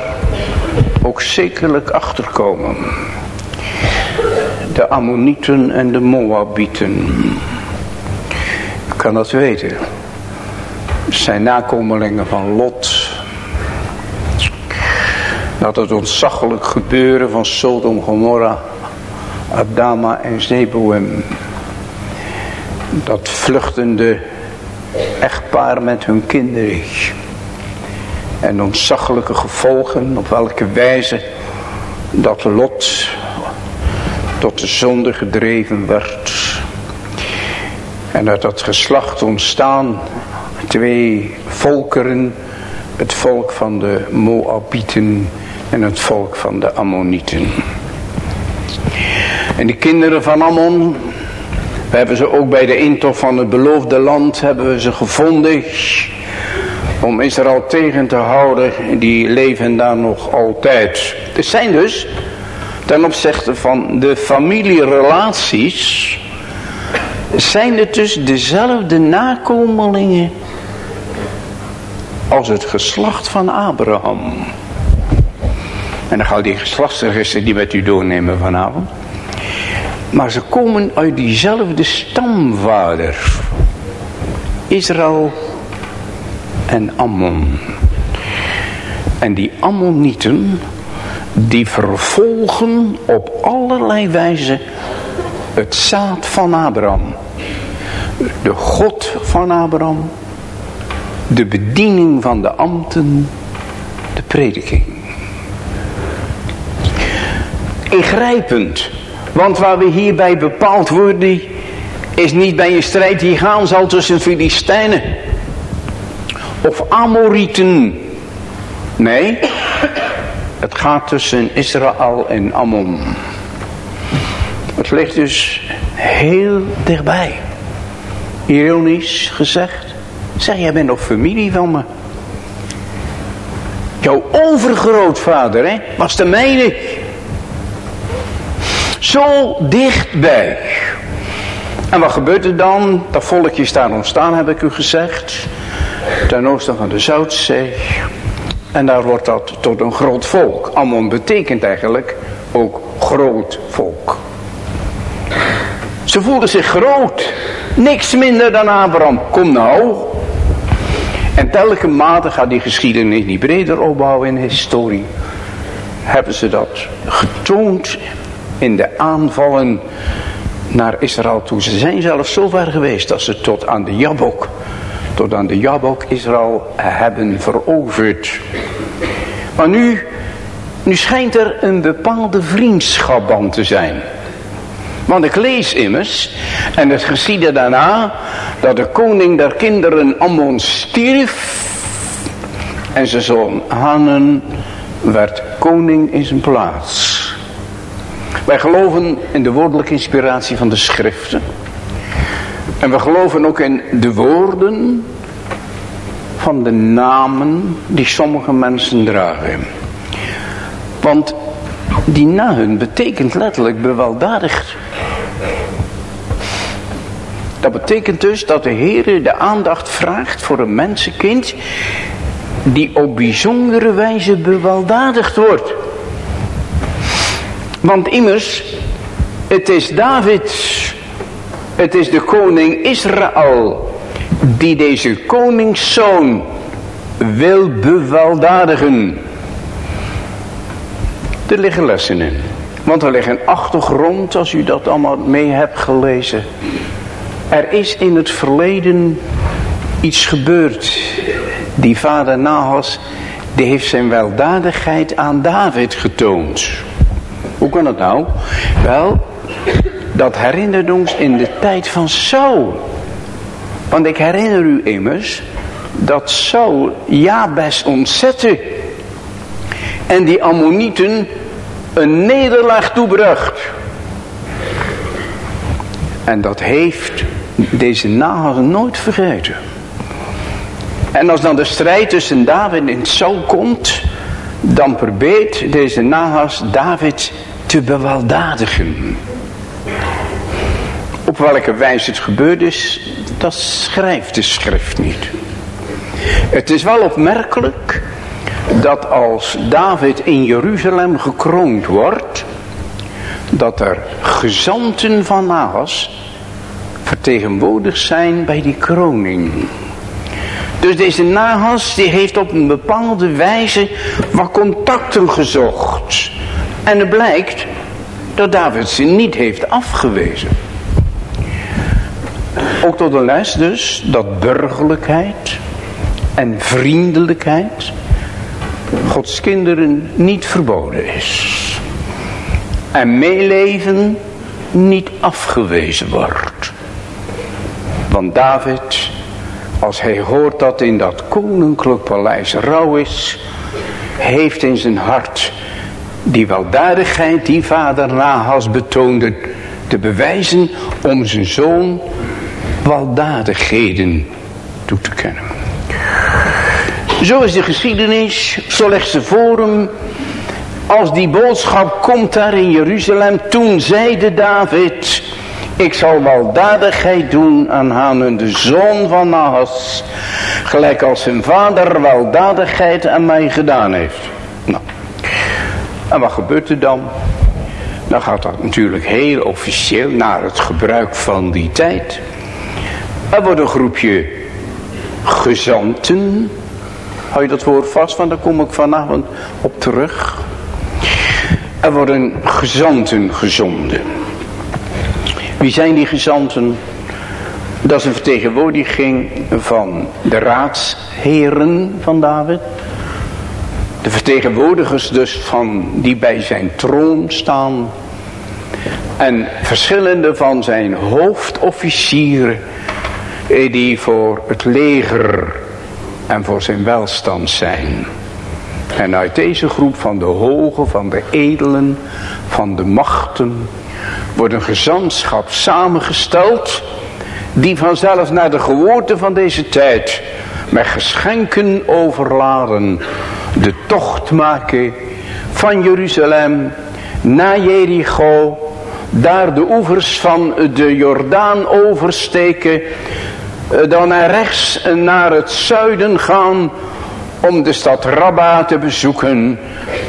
ook zekerlijk achter komen. De Ammonieten en de Moabieten kan dat weten. Zijn nakomelingen van Lot. Dat het ontzaglijk gebeuren van Sodom, Gomorra, Adama en Zeboem. Dat vluchtende echtpaar met hun kinderen. En ontzaglijke gevolgen op welke wijze dat Lot tot de zonde gedreven werd. En uit dat geslacht ontstaan twee volkeren, het volk van de Moabieten en het volk van de Ammonieten. En de kinderen van Ammon, we hebben ze ook bij de intocht van het beloofde land, hebben we ze gevonden om Israël tegen te houden. Die leven daar nog altijd. Het zijn dus, ten opzichte van de familierelaties, zijn het dus dezelfde nakomelingen als het geslacht van Abraham. En dan ga ik die geslachtsregister die met u doornemen vanavond. Maar ze komen uit diezelfde stamvader. Israël en Ammon. En die Ammonieten, die vervolgen op allerlei wijze het zaad van Abraham. De God van Abraham. De bediening van de ambten. De prediking. Ingrijpend. Want waar we hierbij bepaald worden, is niet bij een strijd die gaan zal tussen Filistijnen of Amorieten. Nee, het gaat tussen Israël en Ammon. Het ligt dus heel dichtbij. Ironisch gezegd. Zeg, jij bent nog familie van me. Jouw overgrootvader, hè, was de mijne. Zo dichtbij. En wat gebeurt er dan? Dat volkje is daar ontstaan, heb ik u gezegd. Ten oosten van de Zoutzee. En daar wordt dat tot een groot volk. Ammon betekent eigenlijk ook groot volk. Ze voelden zich groot. Niks minder dan Abraham. Kom nou. En telke mate gaat die geschiedenis niet breder opbouwen in historie. Hebben ze dat getoond in de aanvallen naar Israël toe. Ze zijn zelfs zo ver geweest dat ze tot aan de Jabok, tot aan de Jabok Israël hebben veroverd. Maar nu, nu schijnt er een bepaalde vriendschapband te zijn. Want ik lees immers, en het geschiedde daarna, dat de koning der kinderen Ammon stierf. En zijn zoon Hanen werd koning in zijn plaats. Wij geloven in de woordelijke inspiratie van de schriften. En we geloven ook in de woorden van de namen die sommige mensen dragen. Want die na hun betekent letterlijk beweldadigd. Dat betekent dus dat de Heer de aandacht vraagt voor een mensenkind die op bijzondere wijze beweldadigd wordt. Want immers, het is David, het is de koning Israël, die deze koningszoon wil beweldadigen. Er liggen lessen in. Want er ligt een achtergrond als u dat allemaal mee hebt gelezen. Er is in het verleden iets gebeurd. Die vader Nahas, die heeft zijn weldadigheid aan David getoond. Hoe kan dat nou? Wel, dat herinnert ons in de tijd van Saul. Want ik herinner u immers dat Saul Jabes ontzette. En die Ammonieten een nederlaag toebracht. En dat heeft deze Nahas nooit vergeten. En als dan de strijd tussen David en Saul komt, dan probeert deze Nahas David te bewaldadigen. Op welke wijze het gebeurd is, dat schrijft de schrift niet. Het is wel opmerkelijk dat als David in Jeruzalem gekroond wordt, dat er gezanten van Nahas vertegenwoordigd zijn bij die kroning. Dus deze Nahas die heeft op een bepaalde wijze wat contacten gezocht. En het blijkt dat David ze niet heeft afgewezen. Ook tot de les dus dat burgerlijkheid en vriendelijkheid Gods kinderen niet verboden is. en meeleven niet afgewezen wordt. Want David, als hij hoort dat in dat koninklijk paleis rouw is, heeft in zijn hart die weldadigheid die vader Nahas betoonde te bewijzen om zijn zoon weldadigheden toe te kennen. Zo is de geschiedenis, zo legt ze voor hem. Als die boodschap komt daar in Jeruzalem, toen zeide David, ik zal weldadigheid doen aan Hanen, de zoon van Nahas, gelijk als zijn vader weldadigheid aan mij gedaan heeft. Nou, en wat gebeurt er dan? Dan gaat dat natuurlijk heel officieel naar het gebruik van die tijd. Er wordt een groepje gezanten. Hou je dat woord vast, want daar kom ik vanavond op terug. Er worden gezanten gezonden. Wie zijn die gezanten? Dat is een vertegenwoordiging van de raadsheren van David. De vertegenwoordigers dus van die bij zijn troon staan. En verschillende van zijn hoofdofficieren eh, die voor het leger en voor zijn welstand zijn. En uit deze groep van de hoge, van de edelen, van de machten, wordt een gezantschap samengesteld, die vanzelf naar de gewoonte van deze tijd met geschenken overladen de tocht maken van Jeruzalem naar Jericho, daar de oevers van de Jordaan oversteken, eh, dan naar rechts naar het zuiden gaan om de stad Rabba te bezoeken,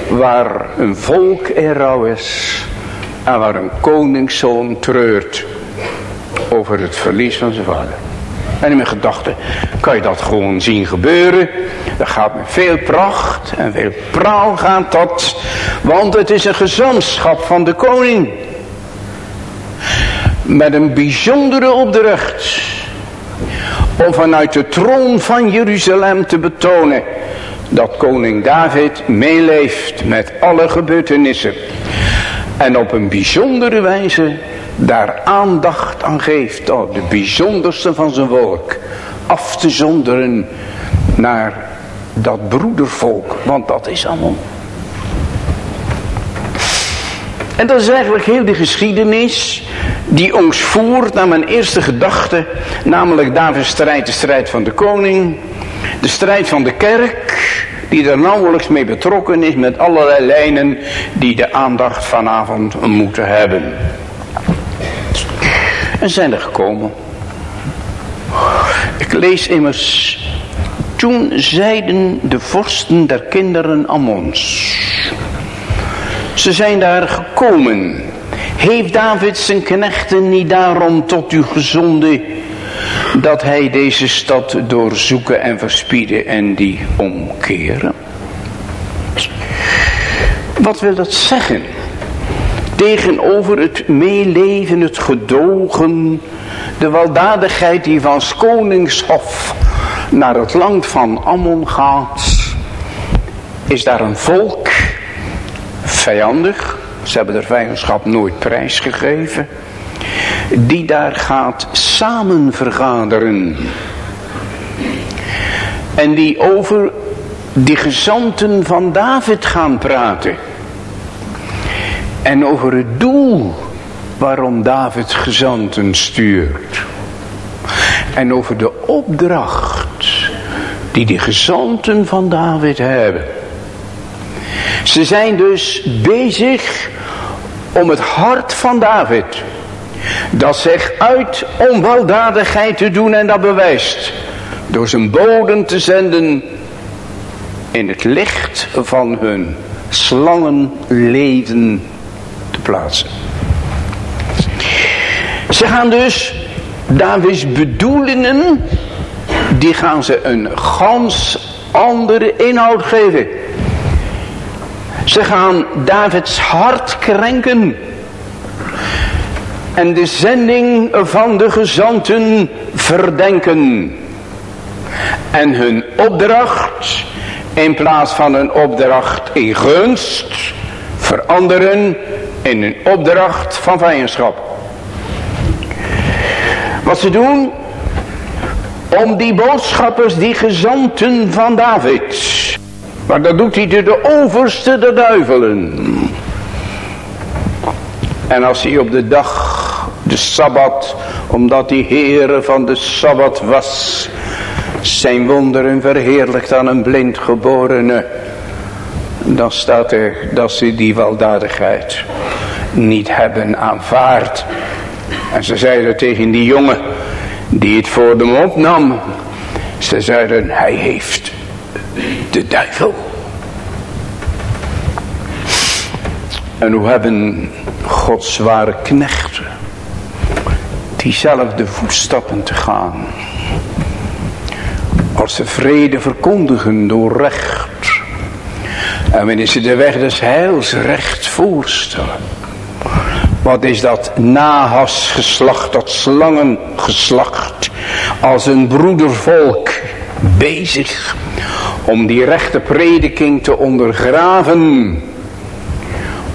waar een volk er rouw is en waar een koningszoon treurt over het verlies van zijn vader. En in mijn gedachten kan je dat gewoon zien gebeuren. Dat gaat met veel pracht en veel praal gaat dat. Want het is een gezantschap van de koning. Met een bijzondere opdracht. Om vanuit de troon van Jeruzalem te betonen. Dat koning David meeleeft met alle gebeurtenissen. En op een bijzondere wijze daar aandacht aan geeft. Oh, de bijzonderste van zijn volk. Af te zonderen naar dat broedervolk. Want dat is allemaal. En dat is eigenlijk heel de geschiedenis die ons voert naar mijn eerste gedachte. Namelijk Davids strijd, de strijd van de koning. De strijd van de kerk. Die er nauwelijks mee betrokken is met allerlei lijnen die de aandacht vanavond moeten hebben. En zijn er gekomen. Ik lees immers. Toen zeiden de vorsten der kinderen Ammons. Ze zijn daar gekomen. Heeft David zijn knechten niet daarom tot u gezonden dat hij deze stad doorzoeken en verspieden en die omkeren? Wat wil dat zeggen? Tegenover het meeleven, het gedogen, de weldadigheid die van koningshof naar het land van Ammon gaat, is daar een volk vijandig. Ze hebben er vijandschap nooit prijsgegeven. Die daar gaat samen vergaderen. En die over die gezanten van David gaan praten. En over het doel waarom David gezanten stuurt. En over de opdracht die de gezanten van David hebben. Ze zijn dus bezig om het hart van David. Dat zich uit om weldadigheid te doen en dat bewijst. Door zijn boden te zenden in het licht van hun slangenleven te plaatsen. Ze gaan dus Davids bedoelingen, die gaan ze een gans andere inhoud geven. Ze gaan Davids hart krenken. En de zending van de gezanten verdenken. En hun opdracht, in plaats van een opdracht in gunst, veranderen in een opdracht van vijandschap. Wat ze doen, om die boodschappers, die gezanten van David. Maar dat doet hij door de overste der duivelen. En als hij op de dag, de Sabbat, omdat hij Heere van de Sabbat was, zijn wonderen verheerlijkt aan een blind geborene, dan staat er dat ze die weldadigheid niet hebben aanvaard. En ze zeiden tegen die jongen die het voor hem opnam, ze zeiden hij heeft de duivel. En hoe hebben Gods zware knechten diezelfde voetstappen te gaan. Als ze vrede verkondigen door recht. En wanneer ze de weg des heils recht voorstellen. Wat is dat nahasgeslacht, dat slangengeslacht. Als een broedervolk bezig om die rechte prediking te ondergraven.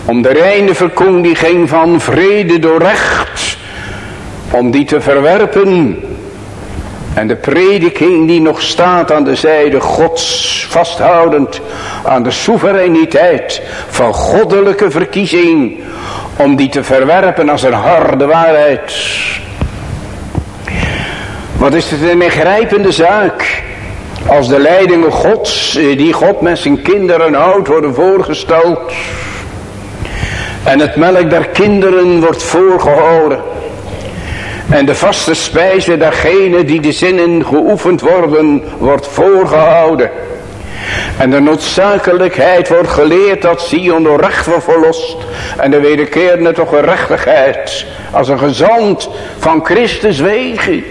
Om de reine verkondiging van vrede door recht. Om die te verwerpen. En de prediking die nog staat aan de zijde gods, vasthoudend aan de soevereiniteit van goddelijke verkiezing, om die te verwerpen als een harde waarheid. Wat is het een ingrijpende zaak, als de leidingen gods, eh, die God met zijn kinderen houdt, worden voorgesteld, en het melk der kinderen wordt voorgehouden. En de vaste spijze dergenen die de zinnen geoefend worden, wordt voorgehouden. En de noodzakelijkheid wordt geleerd dat Sion door recht wordt verlost. En de wederkerende toch gerechtigheid. Als een gezant van Christus wegen.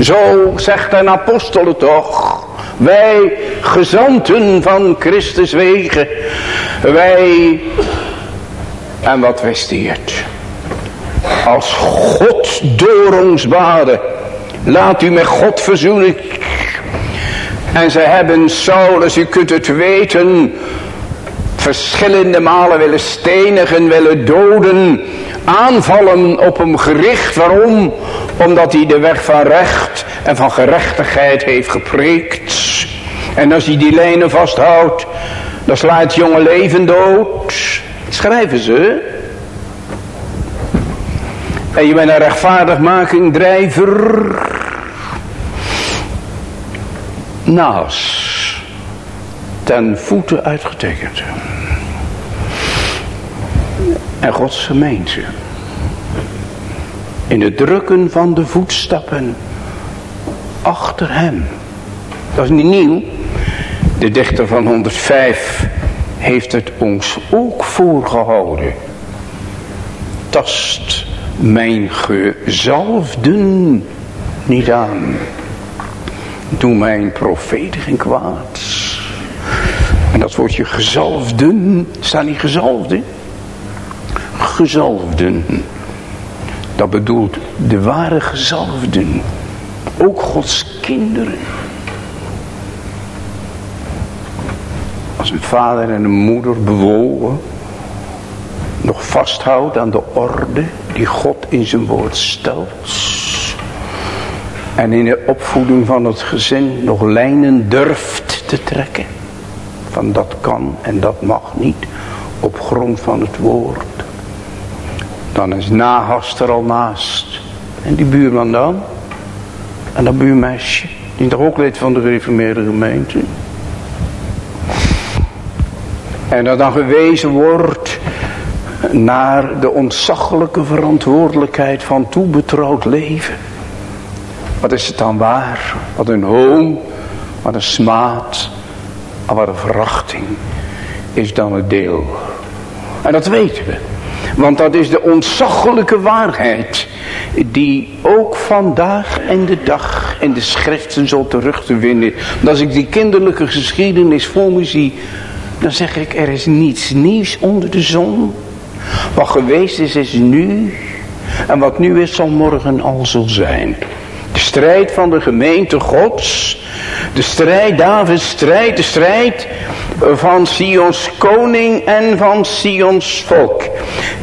Zo zegt een apostel toch. Wij gezanten van Christus wegen. Wij. En wat wist hij het? Als God door ons. Laat u met God verzoenen. En ze hebben Saulus, u kunt het weten, verschillende malen willen stenigen, willen doden, aanvallen op hem gericht. Waarom? Omdat hij de weg van recht en van gerechtigheid heeft gepreekt. En als hij die lijnen vasthoudt, dan slaat jonge leven dood. Schrijven ze. En je bent een rechtvaardigmaking drijver. Naast. Ten voeten uitgetekend. En Gods gemeente. In het drukken van de voetstappen. Achter hem. Dat is niet nieuw. De dichter van 105 heeft het ons ook voorgehouden. Tast mijn gezalfden niet aan. Doe mijn profeten geen kwaad. En dat woordje gezalfden, staat niet gezalfden? Gezalfden. Dat bedoelt de ware gezalfden. Ook Gods kinderen. Als een vader en een moeder bewogen nog vasthoudt aan de orde die God in zijn woord stelt. En in de opvoeding van het gezin nog lijnen durft te trekken. Van dat kan en dat mag niet op grond van het woord. Dan is Nahast er al naast. En die buurman dan? En dat buurmeisje, die toch ook lid van de gereformeerde gemeente? En dat dan gewezen wordt naar de ontzaglijke verantwoordelijkheid van toebetrouwd leven. Wat is het dan waar? Wat een hoon, wat een smaad, wat een verachting is dan het deel. En dat weten we. Want dat is de ontzaglijke waarheid die ook vandaag en de dag in de schriften zal terug te vinden. als ik die kinderlijke geschiedenis voor me zie, dan zeg ik er is niets nieuws onder de zon. Wat geweest is, is nu. En wat nu is, zal morgen al zo zijn. De strijd van de gemeente gods. De strijd, Davids strijd, de strijd van Sions koning en van Sions volk.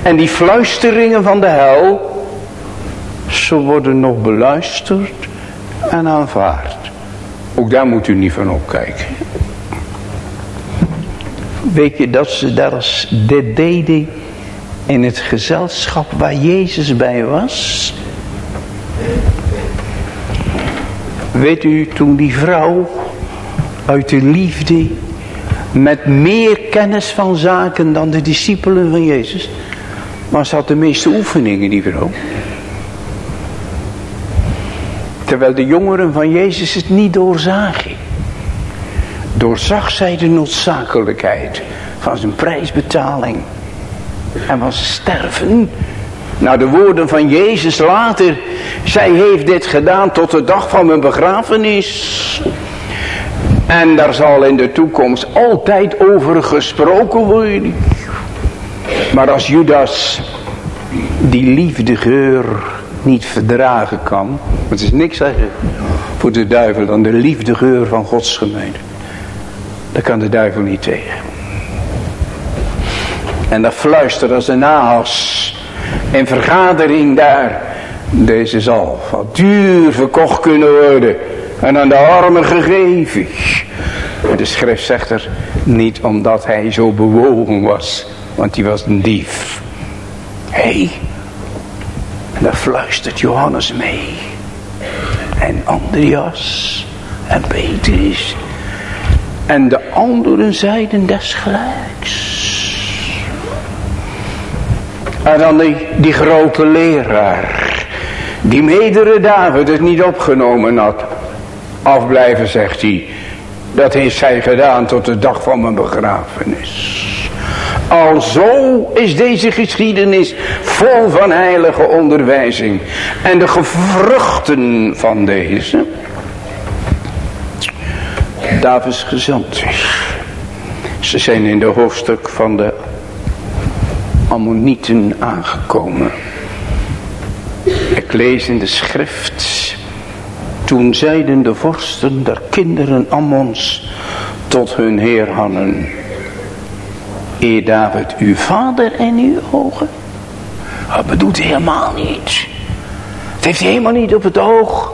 En die fluisteringen van de hel, ze worden nog beluisterd en aanvaard. Ook daar moet u niet van opkijken. Weet je dat ze dat dit deden in het gezelschap waar Jezus bij was? Weet u, toen die vrouw uit de liefde met meer kennis van zaken dan de discipelen van Jezus, maar ze had de meeste oefeningen, die vrouw. Terwijl de jongeren van Jezus het niet doorzagen. Doorzag zij de noodzakelijkheid van zijn prijsbetaling en van sterven. Naar de woorden van Jezus later. Zij heeft dit gedaan tot de dag van mijn begrafenis. En daar zal in de toekomst altijd over gesproken worden. Maar als Judas die liefdegeur niet verdragen kan. Het is niks zeggen voor de duivel dan de liefdegeur van Gods gemeente. Daar kan de duivel niet tegen. En dat fluistert als een naas in vergadering daar. Deze zal wat duur verkocht kunnen worden en aan de armen gegeven. De schrift zegt er niet omdat hij zo bewogen was, want hij was een dief. Hé, hey, daar fluistert Johannes mee. En Andreas en Petrus. En de anderen zeiden desgelijks. En dan die, die grote leraar. Die medere David het niet opgenomen had. Afblijven zegt hij. Dat heeft zij gedaan tot de dag van mijn begrafenis. Alzo is deze geschiedenis vol van heilige onderwijzing. En de gevruchten van deze. Davids gezond. Ze zijn in de hoofdstuk van de Ammonieten aangekomen. Ik lees in de schrift. Toen zeiden de vorsten der kinderen Ammons tot hun heer Hannen. Eer David uw vader en uw ogen? Dat bedoelt helemaal niet. Het heeft helemaal niet op het oog.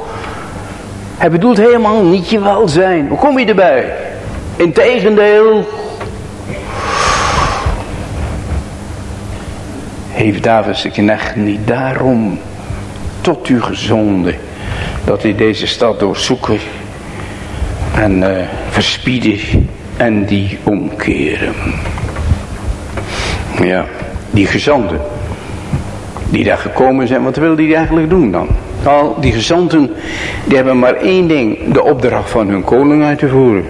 Hij bedoelt helemaal niet je welzijn. Hoe kom je erbij? Integendeel, heeft David zijn knecht niet daarom tot u gezonden. Dat hij deze stad doorzoeken en uh, verspieden en die omkeren. Ja, die gezanten die daar gekomen zijn, wat wil die eigenlijk doen dan? Al die gezanten, die hebben maar één ding, de opdracht van hun koning uit te voeren.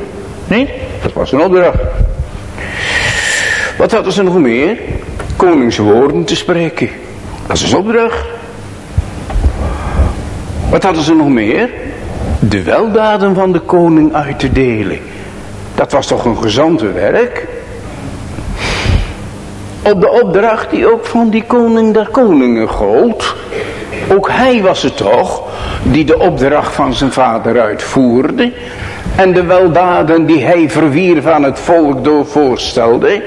Nee, dat was een opdracht. Wat hadden ze nog meer? koningswoorden te spreken. Dat is een opdracht. Wat hadden ze nog meer? De weldaden van de koning uit te delen. Dat was toch een gezante werk? Op de opdracht die ook van die koning der koningen gold. Ook hij was het toch die de opdracht van zijn vader uitvoerde. En de weldaden die hij verwierf aan het volk door voorstelde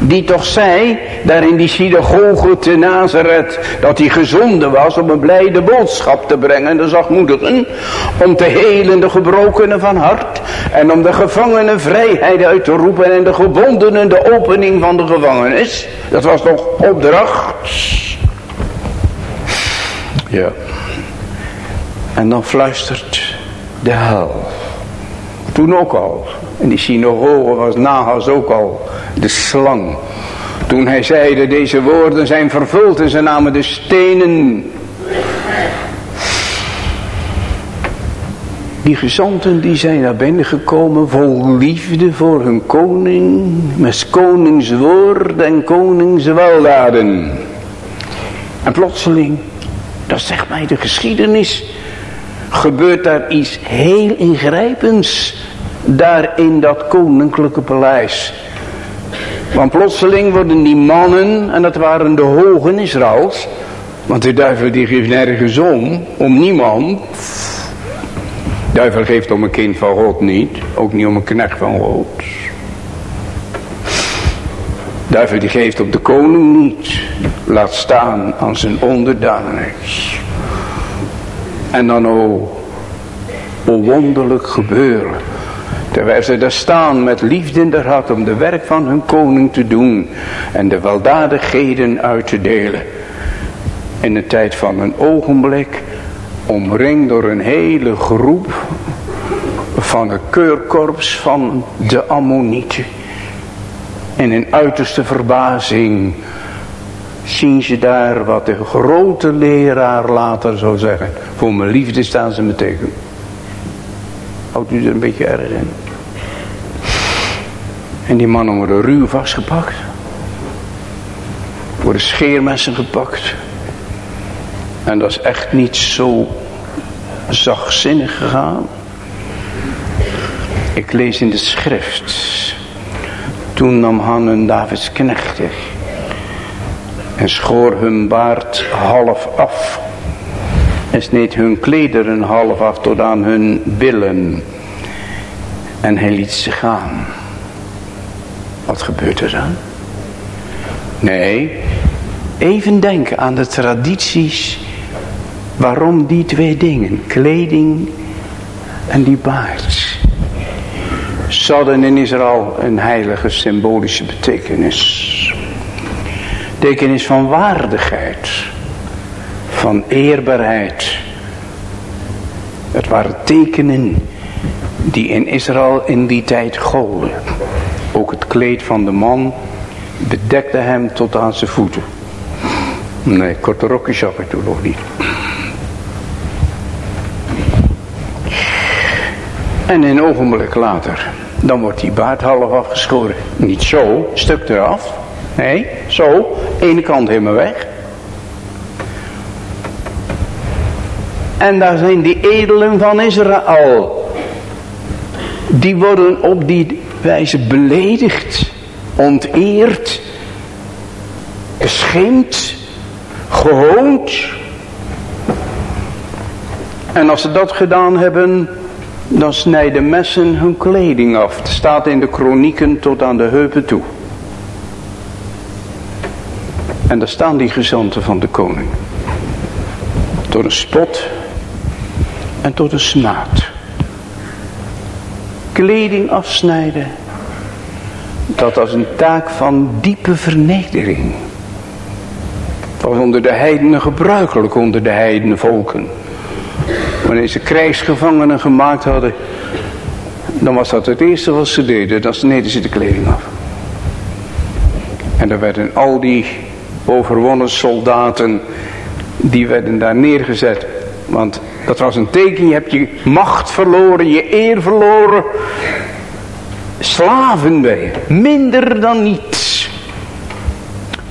die toch zei, daar in die synagoge te Nazareth, dat hij gezonden was om een blijde boodschap te brengen, de zachtmoedigen, om te helen de gebrokenen van hart, en om de gevangenen vrijheid uit te roepen en de gebondenen de opening van de gevangenis. Dat was toch opdracht? Ja. En dan fluistert de hel. Toen ook al. En die synagoge was Nahas ook al de slang. Toen hij zeide, deze woorden zijn vervuld en ze namen de stenen. Die gezanten die zijn naar binnen gekomen vol liefde voor hun koning. Met koningswoord en koningsweldaden. En plotseling, dat zegt mij de geschiedenis, gebeurt daar iets heel ingrijpends. Daar in dat koninklijke paleis. Want plotseling worden die mannen, en dat waren de hogen Israëls, want de duivel die geeft nergens om, om niemand. De duivel geeft om een kind van God niet, ook niet om een knecht van God. Duivel die geeft op de koning niet. Laat staan aan zijn onderdanen. En dan o, o gebeuren. Terwijl ze daar staan met liefde in de hart om de werk van hun koning te doen. En de weldadigheden uit te delen. In de tijd van een ogenblik. Omringd door een hele groep. Van het keurkorps van de Ammonieten. En in uiterste verbazing zien ze daar wat de grote leraar later zou zeggen. Voor mijn liefde staan ze me tegen. Houdt u er een beetje erg in. En die mannen worden ruw vastgepakt. Worden scheermessen gepakt. En dat is echt niet zo zachtzinnig gegaan. Ik lees in de schrift. Toen nam Hannen Davids knechten en schoor hun baard half af en sneed hun klederen half af tot aan hun billen en hij liet ze gaan. Wat gebeurt er dan? Nee, even denken aan de tradities waarom die twee dingen, kleding en die baard. Ze hadden in Israël een heilige symbolische betekenis. Betekenis van waardigheid. Van eerbaarheid. Het waren tekenen die in Israël in die tijd golden. Ook het kleed van de man bedekte hem tot aan zijn voeten. Nee, korte rokjes zag ik toen nog niet. En een ogenblik later, dan wordt die baard half afgeschoren. Niet zo, stuk eraf. Nee, zo, ene kant helemaal weg. En daar zijn die edelen van Israël. Die worden op die wijze beledigd, onteerd, geschimd, gehoond. En als ze dat gedaan hebben, dan snijden messen hun kleding af. Het staat in de kronieken tot aan de heupen toe. En daar staan die gezanten van de koning. Door een spot en tot een smaad. Kleding afsnijden. Dat was een taak van diepe vernedering. Was onder de heidenen gebruikelijk, onder de heidenen volken. Wanneer ze krijgsgevangenen gemaakt hadden, dan was dat het eerste wat ze deden. Dan sneden ze de kleding af. En dan werden al die overwonnen soldaten, die werden daar neergezet. Want dat was een teken, je hebt je macht verloren, je eer verloren. Slaven ben minder dan niets.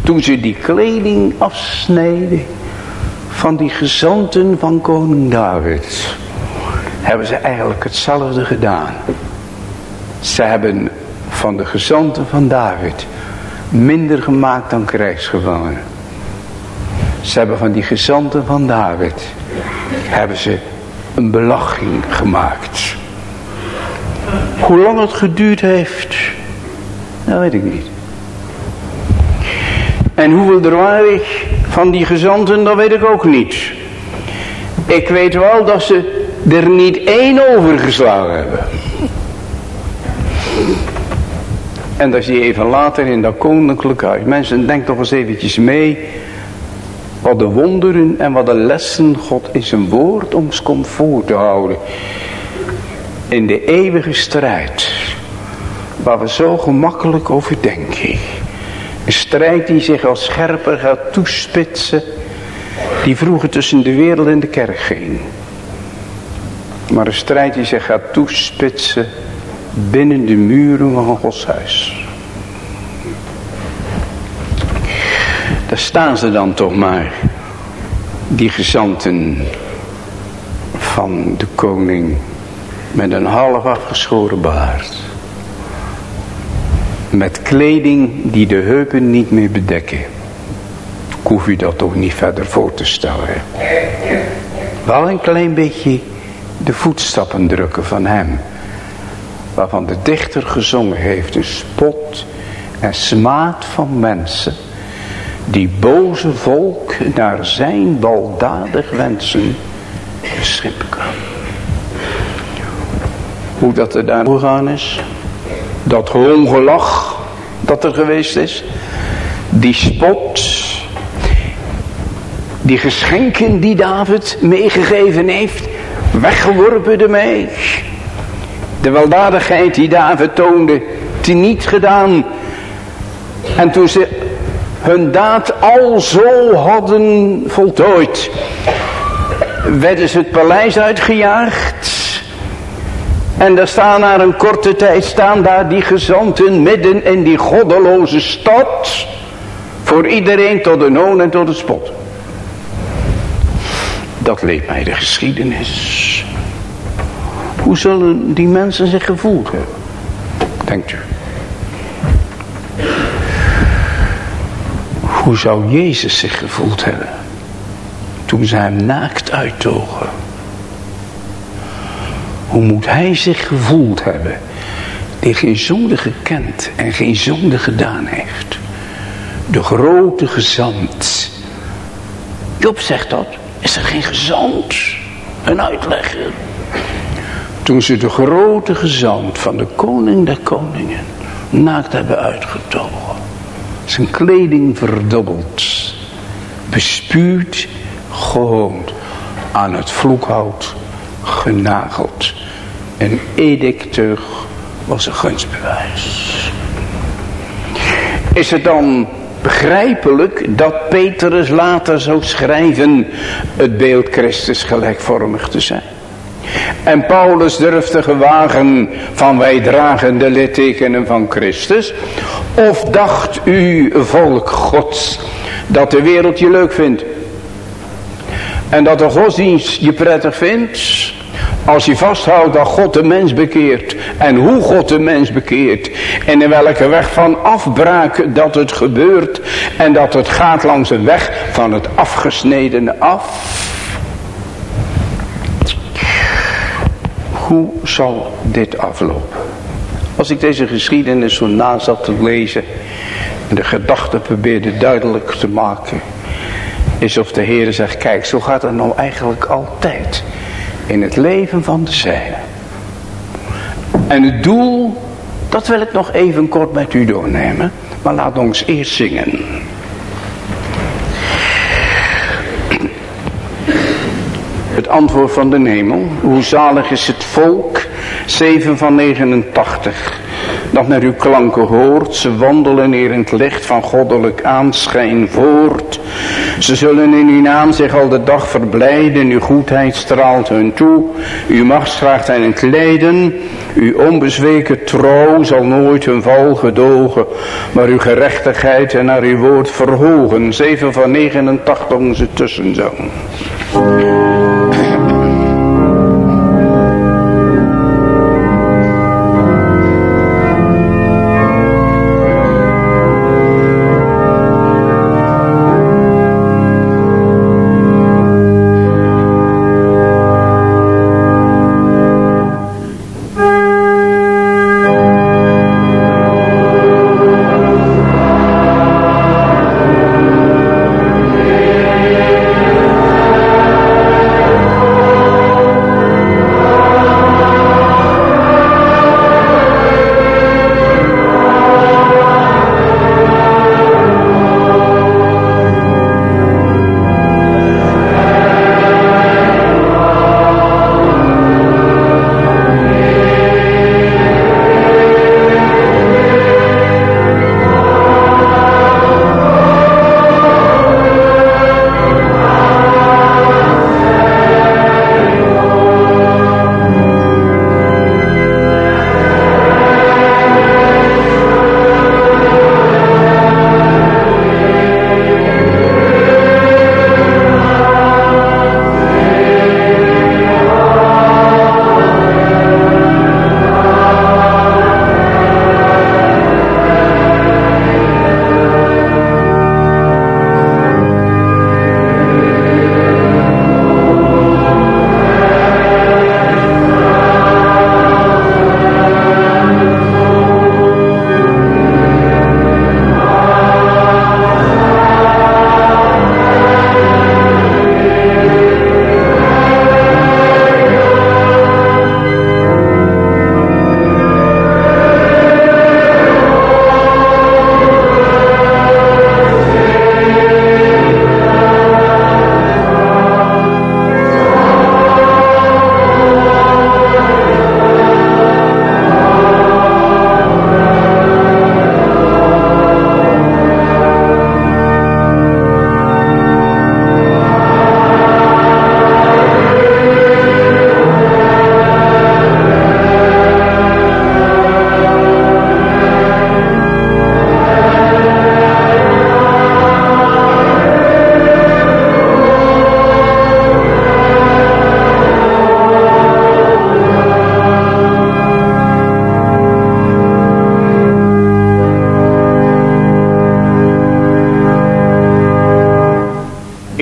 Toen ze die kleding afsneden van die gezanten van koning David, hebben ze eigenlijk hetzelfde gedaan. Ze hebben van de gezanten van David minder gemaakt dan krijgsgevangenen. Ze hebben van die gezanten van David, hebben ze een belaching gemaakt. Hoe lang het geduurd heeft, dat weet ik niet. En hoeveel er waren van die gezanten, dat weet ik ook niet. Ik weet wel dat ze er niet één overgeslagen hebben. En dat zie je even later in dat koninklijk huis. Mensen, denk toch eens eventjes mee. Wat de wonderen en wat de lessen God in zijn woord ons komt voor te houden. In de eeuwige strijd. Waar we zo gemakkelijk over denken. Een strijd die zich als scherper gaat toespitsen. Die vroeger tussen de wereld en de kerk ging. Maar een strijd die zich gaat toespitsen binnen de muren van Gods huis. Daar staan ze dan toch maar, die gezanten van de koning met een half afgeschoren baard. Met kleding die de heupen niet meer bedekken. Ik hoef u dat toch niet verder voor te stellen. Wel een klein beetje de voetstappen drukken van hem waarvan de dichter gezongen heeft, een spot en smaad van mensen die boze volk naar zijn baldadig wensen beschimpen kan. Hoe dat er daar gegaan is, dat hongelach dat er geweest is, die spot, die geschenken die David meegegeven heeft, weggeworpen ermee. De weldadigheid die David toonde, die niet gedaan. En toen ze hun daad al zo hadden voltooid, werden ze het paleis uitgejaagd. En daar staan na een korte tijd, staan daar die gezanten midden in die goddeloze stad. Voor iedereen tot de noon en tot het spot. Dat leed mij de geschiedenis. Hoe zullen die mensen zich gevoeld hebben? Denkt u? Hoe zou Jezus zich gevoeld hebben? Toen ze hem naakt uittogen. Hoe moet hij zich gevoeld hebben? Die geen zonde gekend en geen zonde gedaan heeft. De grote gezant. Job zegt dat. Is er geen gezant? Een uitlegger. Toen ze de grote gezant van de koning der koningen naakt hebben uitgetogen. Zijn kleding verdubbeld. Bespuurd, gehoond. Aan het vloekhout genageld. Een edicteur was een gunstbewijs. Is het dan begrijpelijk dat Petrus later zou schrijven het beeld Christus gelijkvormig te zijn? En Paulus durfde gewagen van wij dragen de littekenen van Christus. Of dacht u volk gods dat de wereld je leuk vindt? En dat de godsdienst je prettig vindt? Als je vasthoudt dat God de mens bekeert. En hoe God de mens bekeert. En in welke weg van afbraak dat het gebeurt. En dat het gaat langs een weg van het afgesnedene af. Hoe zal dit aflopen? Als ik deze geschiedenis zo na zat te lezen. En de gedachten probeerde duidelijk te maken. Is of de Heer zegt, kijk zo gaat het nou eigenlijk altijd in het leven van de zijnen. En het doel, dat wil ik nog even kort met u doornemen. Maar laat ons eerst zingen. Het antwoord van de hemel. Hoe zalig is het volk. 7 van 89 dat naar uw klanken hoort. Ze wandelen hier in het licht van goddelijk aanschijn voort. Ze zullen in uw naam zich al de dag verblijden. Uw goedheid straalt hun toe. Uw macht vraagt hen het lijden. Uw onbezweken trouw zal nooit hun val gedogen. Maar uw gerechtigheid en naar uw woord verhogen. 7 van 89 onze tussenzoon.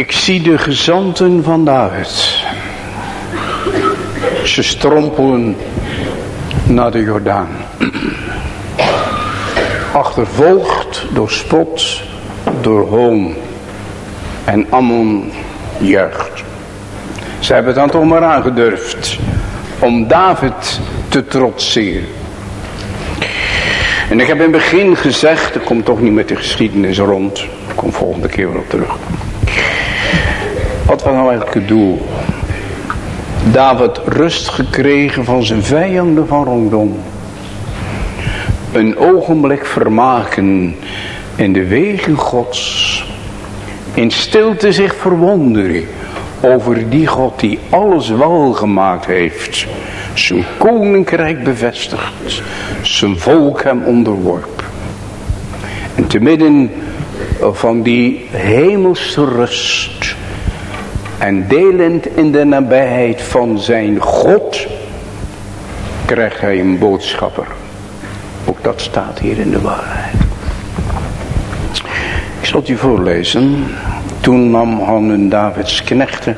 Ik zie de gezanten van David. Ze strompelen naar de Jordaan. Achtervolgd door spot, door hoon. En Ammon juicht. Ze hebben het dan toch maar aangedurfd om David te trotseren. En ik heb in het begin gezegd, ik kom toch niet met de geschiedenis rond. Ik kom volgende keer weer op terug. Wat was nou eigenlijk het doel? David rust gekregen van zijn vijanden van rondom. Een ogenblik vermaken in de wegen gods. In stilte zich verwonderen over die God die alles wel gemaakt heeft. Zijn koninkrijk bevestigd. Zijn volk hem onderworpen. En te midden van die hemelse rust. En delend in de nabijheid van zijn God. Krijgt hij een boodschapper. Ook dat staat hier in de waarheid. Ik zal het u voorlezen. Toen nam Han Davids knechten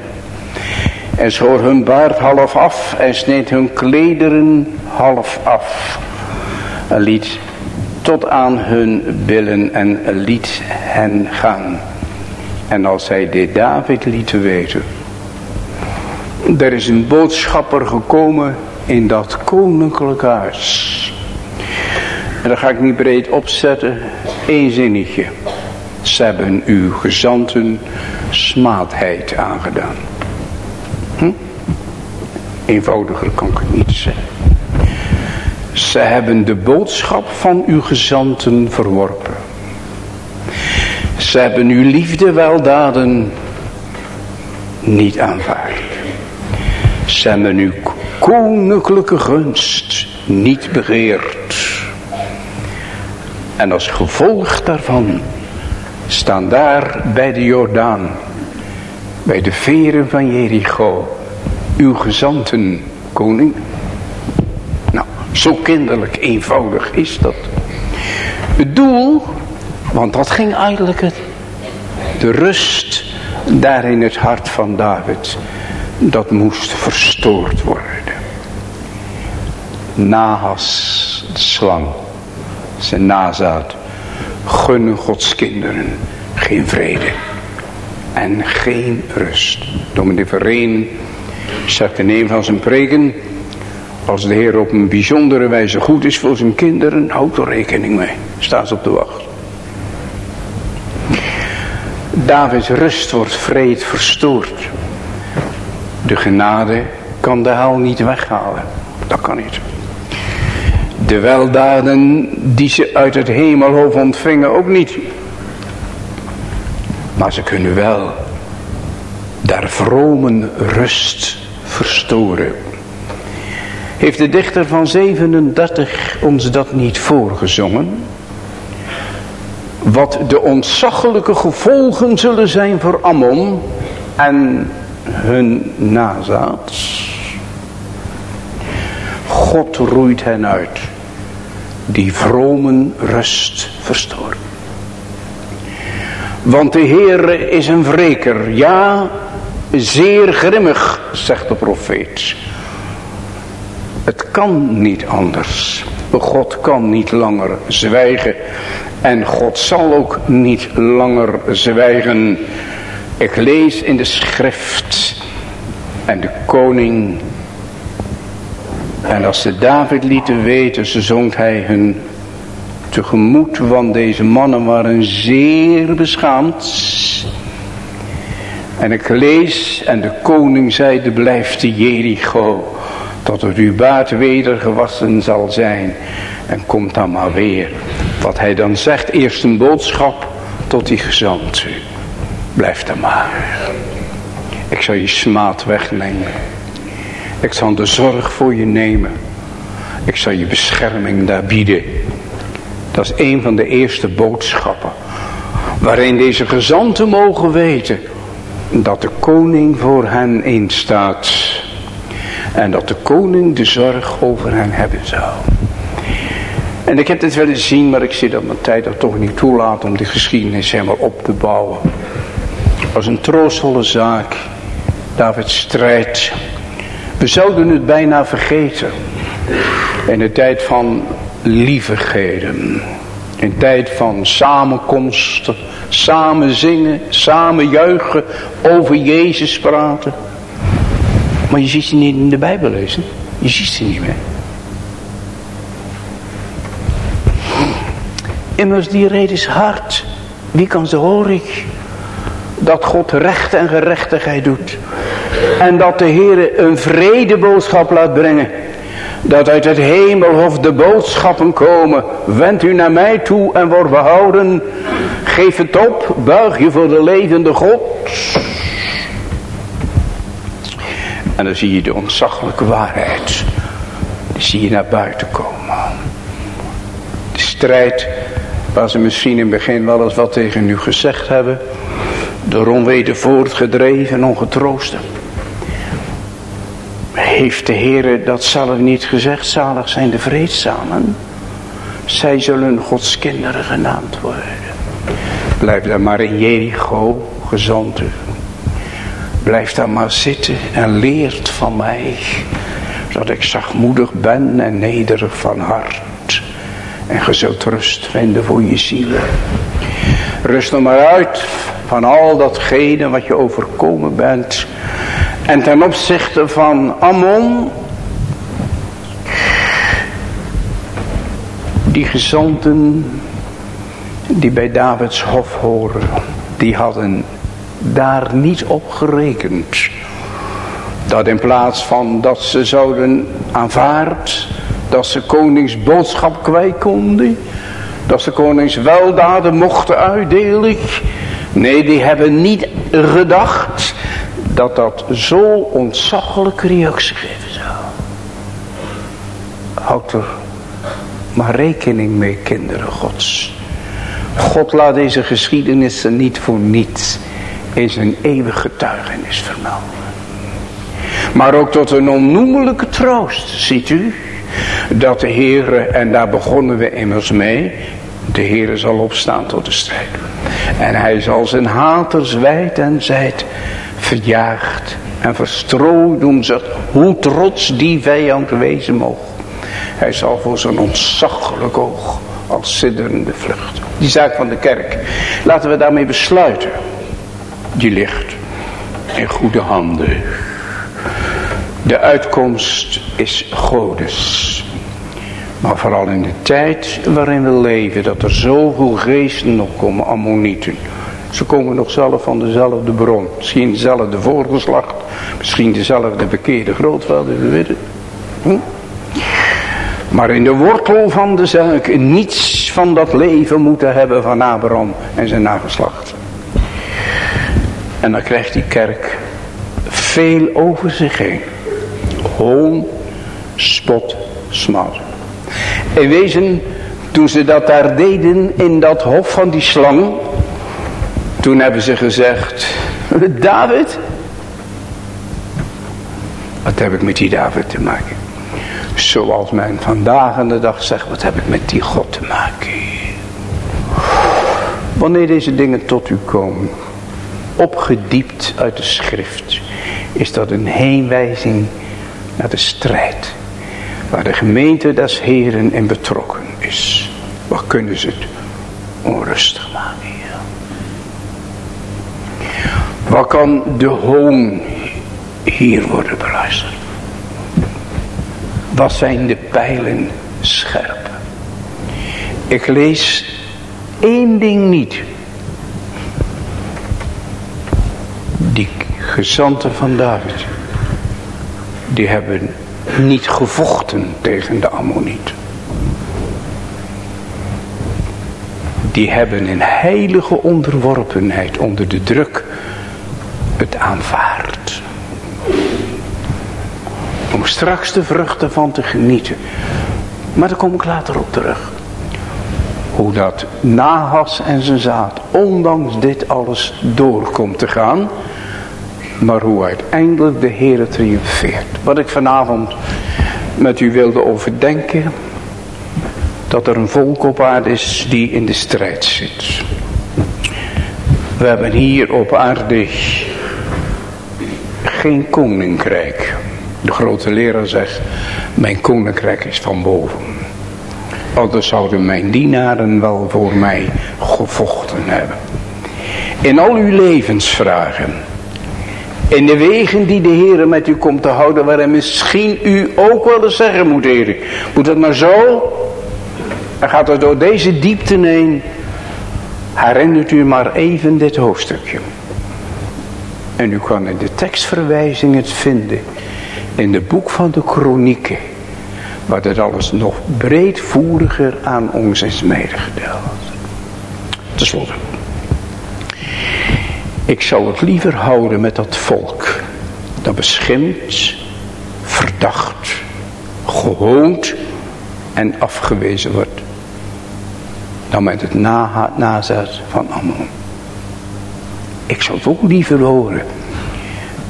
en schoor hun baard half af en sneed hun klederen half af. En liet tot aan hun billen en liet hen gaan. En als hij dit David liet weten. Er is een boodschapper gekomen in dat koninklijk huis. En dat ga ik niet breed opzetten. Eén zinnetje. Ze hebben uw gezanten smaadheid aangedaan. Hm? Eenvoudiger kan ik het niet zeggen. Ze hebben de boodschap van uw gezanten verworpen. Ze hebben uw liefde weldaden niet aanvaard. Ze hebben uw koninklijke gunst niet begeerd. En als gevolg daarvan staan daar bij de Jordaan, bij de veren van Jericho, uw gezanten, koning. Nou, zo kinderlijk eenvoudig is dat. Het doel, want dat ging eigenlijk het, de rust daar in het hart van David, dat moest verstoord worden. Nahas, de slang, zijn nazaat, gunnen Gods kinderen geen vrede en geen rust. Dominee Vereen zegt in een van zijn preken, als de Heer op een bijzondere wijze goed is voor zijn kinderen, houdt er rekening mee. Staat op de wacht. Davids rust wordt vreed verstoord. De genade kan de hel niet weghalen. Dat kan niet. De weldaden die ze uit het hemelhoofd ontvingen ook niet. Maar ze kunnen wel daar vromen rust verstoren. Heeft de dichter van 37 ons dat niet voorgezongen? Wat de ontzaglijke gevolgen zullen zijn voor Ammon en hun nazaat. God roeit hen uit die vromen rust verstoren. Want de Heer is een wreker, ja, zeer grimmig, zegt de profeet. Het kan niet anders. God kan niet langer zwijgen. En God zal ook niet langer zwijgen. Ik lees in de schrift. En de koning en als ze David lieten weten, ze zong hij hun tegemoet, want deze mannen waren zeer beschaamd. En ik lees, en de koning zeide, blijft de Jericho, tot er uw baard weder gewassen zal zijn. En komt dan maar weer. Wat hij dan zegt, eerst een boodschap tot die gezant. Blijf dan maar. Ik zal je smaad wegnemen. Ik zal de zorg voor je nemen. Ik zal je bescherming daar bieden. Dat is een van de eerste boodschappen. Waarin deze gezanten mogen weten. Dat de koning voor hen instaat. En dat de koning de zorg over hen hebben zou. En ik heb dit wel eens zien, maar ik zie dat mijn tijd er toch niet toelaat om die geschiedenis helemaal op te bouwen. als een troostvolle zaak. David strijd. We zouden het bijna vergeten. In de tijd van lievigheden. In tijd van samenkomsten. Samen zingen. Samen juichen. Over Jezus praten. Maar je ziet ze niet in de Bijbel lezen. Je ziet ze niet meer. Immers die reden is hard. Wie kan ze horen? Dat God recht en gerechtigheid doet. En dat de Heer een vredeboodschap laat brengen. Dat uit het hemelhof de boodschappen komen. Wend u naar mij toe en word behouden. Geef het op. Buig je voor de levende God. En dan zie je de ontzaglijke waarheid. Die zie je naar buiten komen. De strijd waar ze misschien in het begin wel eens wat tegen u gezegd hebben. Door onweder voortgedreven, ongetroosten. Heeft de Heer dat zelf niet gezegd? Zalig zijn de vreedzamen. Zij zullen Gods kinderen genaamd worden. Blijf daar maar in Jericho, gezond Blijf daar maar zitten en leert van mij. Dat ik zachtmoedig ben en nederig van hart. En je zult rust vinden voor je ziel. Rust er maar uit van al datgene wat je overkomen bent. En ten opzichte van Ammon. Die gezanten die bij Davids hof horen. Die hadden daar niet op gerekend. Dat in plaats van dat ze zouden aanvaard dat ze konings boodschap kwijt konden. Dat ze konings weldaden mochten uitdelen. Nee, die hebben niet gedacht dat dat zo ontzaglijke reactie geven zou. Houd er maar rekening mee, kinderen gods. God laat deze geschiedenissen niet voor niets in zijn eeuwige getuigenis vermelden. Maar ook tot een onnoemelijke troost, ziet u dat de Heere, en daar begonnen we immers mee, de Heere zal opstaan tot de strijd. En hij zal zijn haters wijd en zijd verjaagd en verstrooid doen zich, hoe trots die vijand wezen mogen. Hij zal voor zijn ontzaglijk oog als sidderende vlucht. Die zaak van de kerk. Laten we daarmee besluiten. Die ligt in goede handen. De uitkomst is Godes. Maar vooral in de tijd waarin we leven, dat er zoveel geesten nog komen, ammonieten. Ze komen nog zelf van dezelfde bron. Misschien dezelfde voorgeslacht. Misschien dezelfde bekeerde grootvader, we weten hm? Maar in de wortel van de zaak niets van dat leven moeten hebben van Abraham en zijn nageslacht. En dan krijgt die kerk veel over zich heen hoon, spot, smal. In wezen, toen ze dat daar deden in dat hof van die slang, toen hebben ze gezegd, David? Wat heb ik met die David te maken? Zoals men vandaag aan de dag zegt, wat heb ik met die God te maken? Wanneer deze dingen tot u komen, opgediept uit de schrift, is dat een heenwijzing naar de strijd. Waar de gemeente des Heren in betrokken is. Wat kunnen ze het onrustig maken hier? Wat kan de hoon hier worden beluisterd? Wat zijn de pijlen scherp? Ik lees één ding niet. Die gezanten van David die hebben niet gevochten tegen de Ammonieten. Die hebben in heilige onderworpenheid onder de druk het aanvaard. Om straks de vruchten van te genieten. Maar daar kom ik later op terug. Hoe dat Nahas en zijn zaad, ondanks dit alles, door komt te gaan maar hoe uiteindelijk de Heer triomfeert. Wat ik vanavond met u wilde overdenken, dat er een volk op aarde is die in de strijd zit. We hebben hier op aarde geen koninkrijk. De grote leraar zegt, mijn koninkrijk is van boven. Anders zouden mijn dienaren wel voor mij gevochten hebben. In al uw levensvragen. In de wegen die de Heer met u komt te houden. Waarin misschien u ook wel eens zeggen moet Erik. Moet dat maar zo? En gaat er door deze diepte heen. Herinnert u maar even dit hoofdstukje. En u kan in de tekstverwijzing het vinden. In de boek van de kronieken. Waar het alles nog breedvoeriger aan ons is medegedeeld. Ten slotte. Ik zou het liever houden met dat volk. Dat beschimpt, verdacht, gehoond en afgewezen wordt. Dan met het na nazet van Ammon. Ik zou het ook liever horen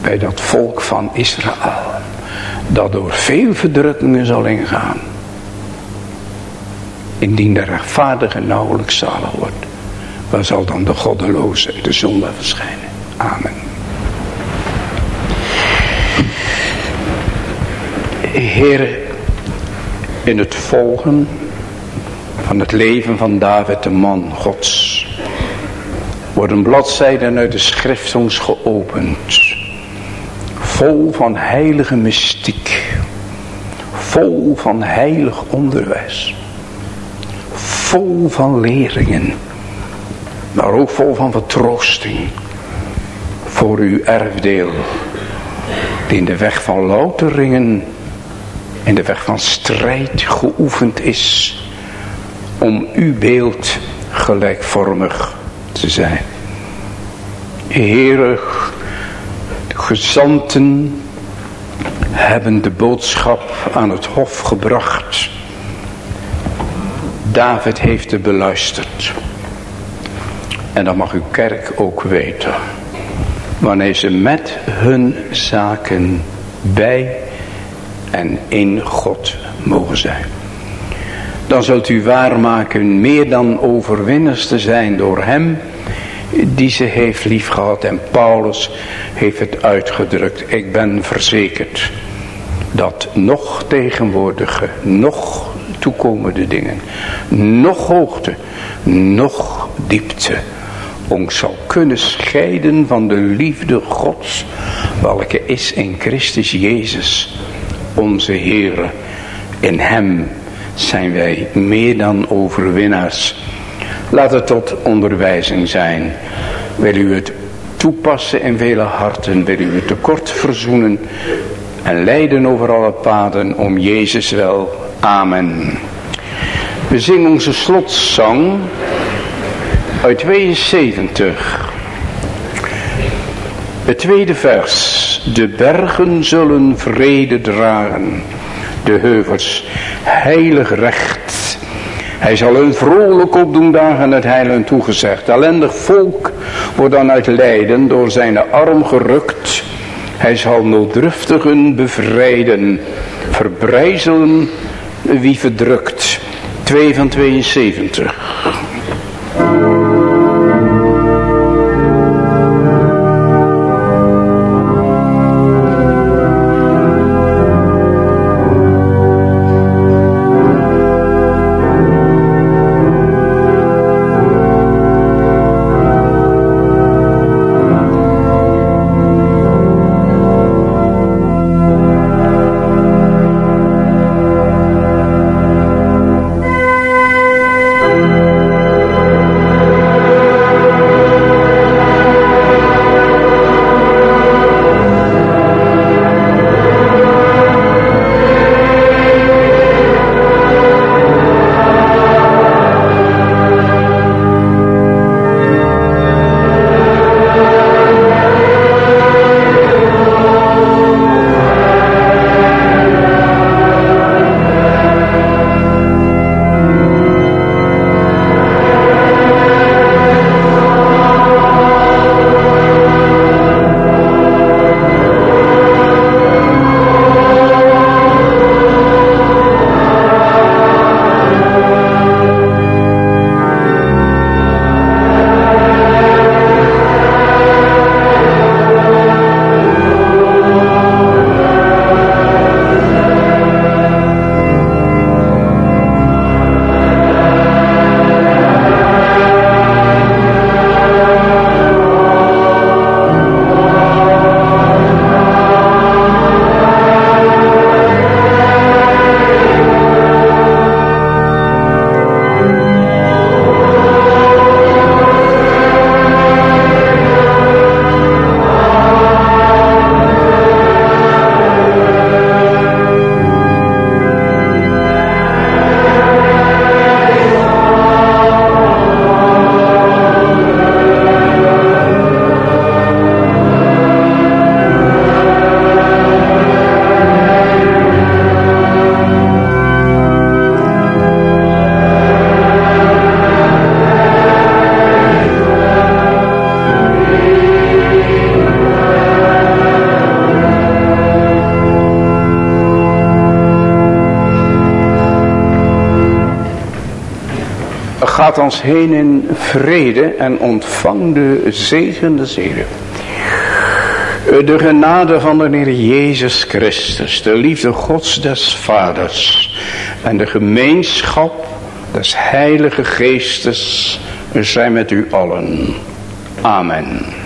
bij dat volk van Israël. Dat door veel verdrukkingen zal ingaan. Indien de rechtvaardige nauwelijks zalig wordt. Waar zal dan de goddeloze de zonde verschijnen? Amen. Heer, in het volgen van het leven van David, de man Gods, worden bladzijden uit de schrift ons geopend. Vol van heilige mystiek. Vol van heilig onderwijs. Vol van leringen maar ook vol van vertroosting voor uw erfdeel, die in de weg van louteringen, in de weg van strijd geoefend is, om uw beeld gelijkvormig te zijn. Heerig, de gezanten hebben de boodschap aan het hof gebracht. David heeft het beluisterd. En dat mag uw kerk ook weten. Wanneer ze met hun zaken bij en in God mogen zijn. Dan zult u waarmaken meer dan overwinners te zijn door hem die ze heeft liefgehad. En Paulus heeft het uitgedrukt. Ik ben verzekerd dat nog tegenwoordige, nog toekomende dingen, nog hoogte, nog diepte ons zal kunnen scheiden van de liefde Gods, welke is in Christus Jezus, onze Heer. In Hem zijn wij meer dan overwinnaars. Laat het tot onderwijzing zijn. Wil u het toepassen in vele harten, wil u het tekort verzoenen en leiden over alle paden om Jezus wel. Amen. We zingen onze slotzang uit 72. Het tweede vers. De bergen zullen vrede dragen. De heuvels heilig recht. Hij zal hun vrolijk opdoen dagen het heilen toegezegd. Ellendig volk wordt dan uit lijden door zijn arm gerukt. Hij zal nooddruftigen bevrijden. Verbrijzelen wie verdrukt. 2 van 72. Heen in vrede en ontvang de zegende zegen. De genade van de Heer Jezus Christus, de liefde Gods des Vaders en de gemeenschap des Heilige Geestes zijn met u allen. Amen.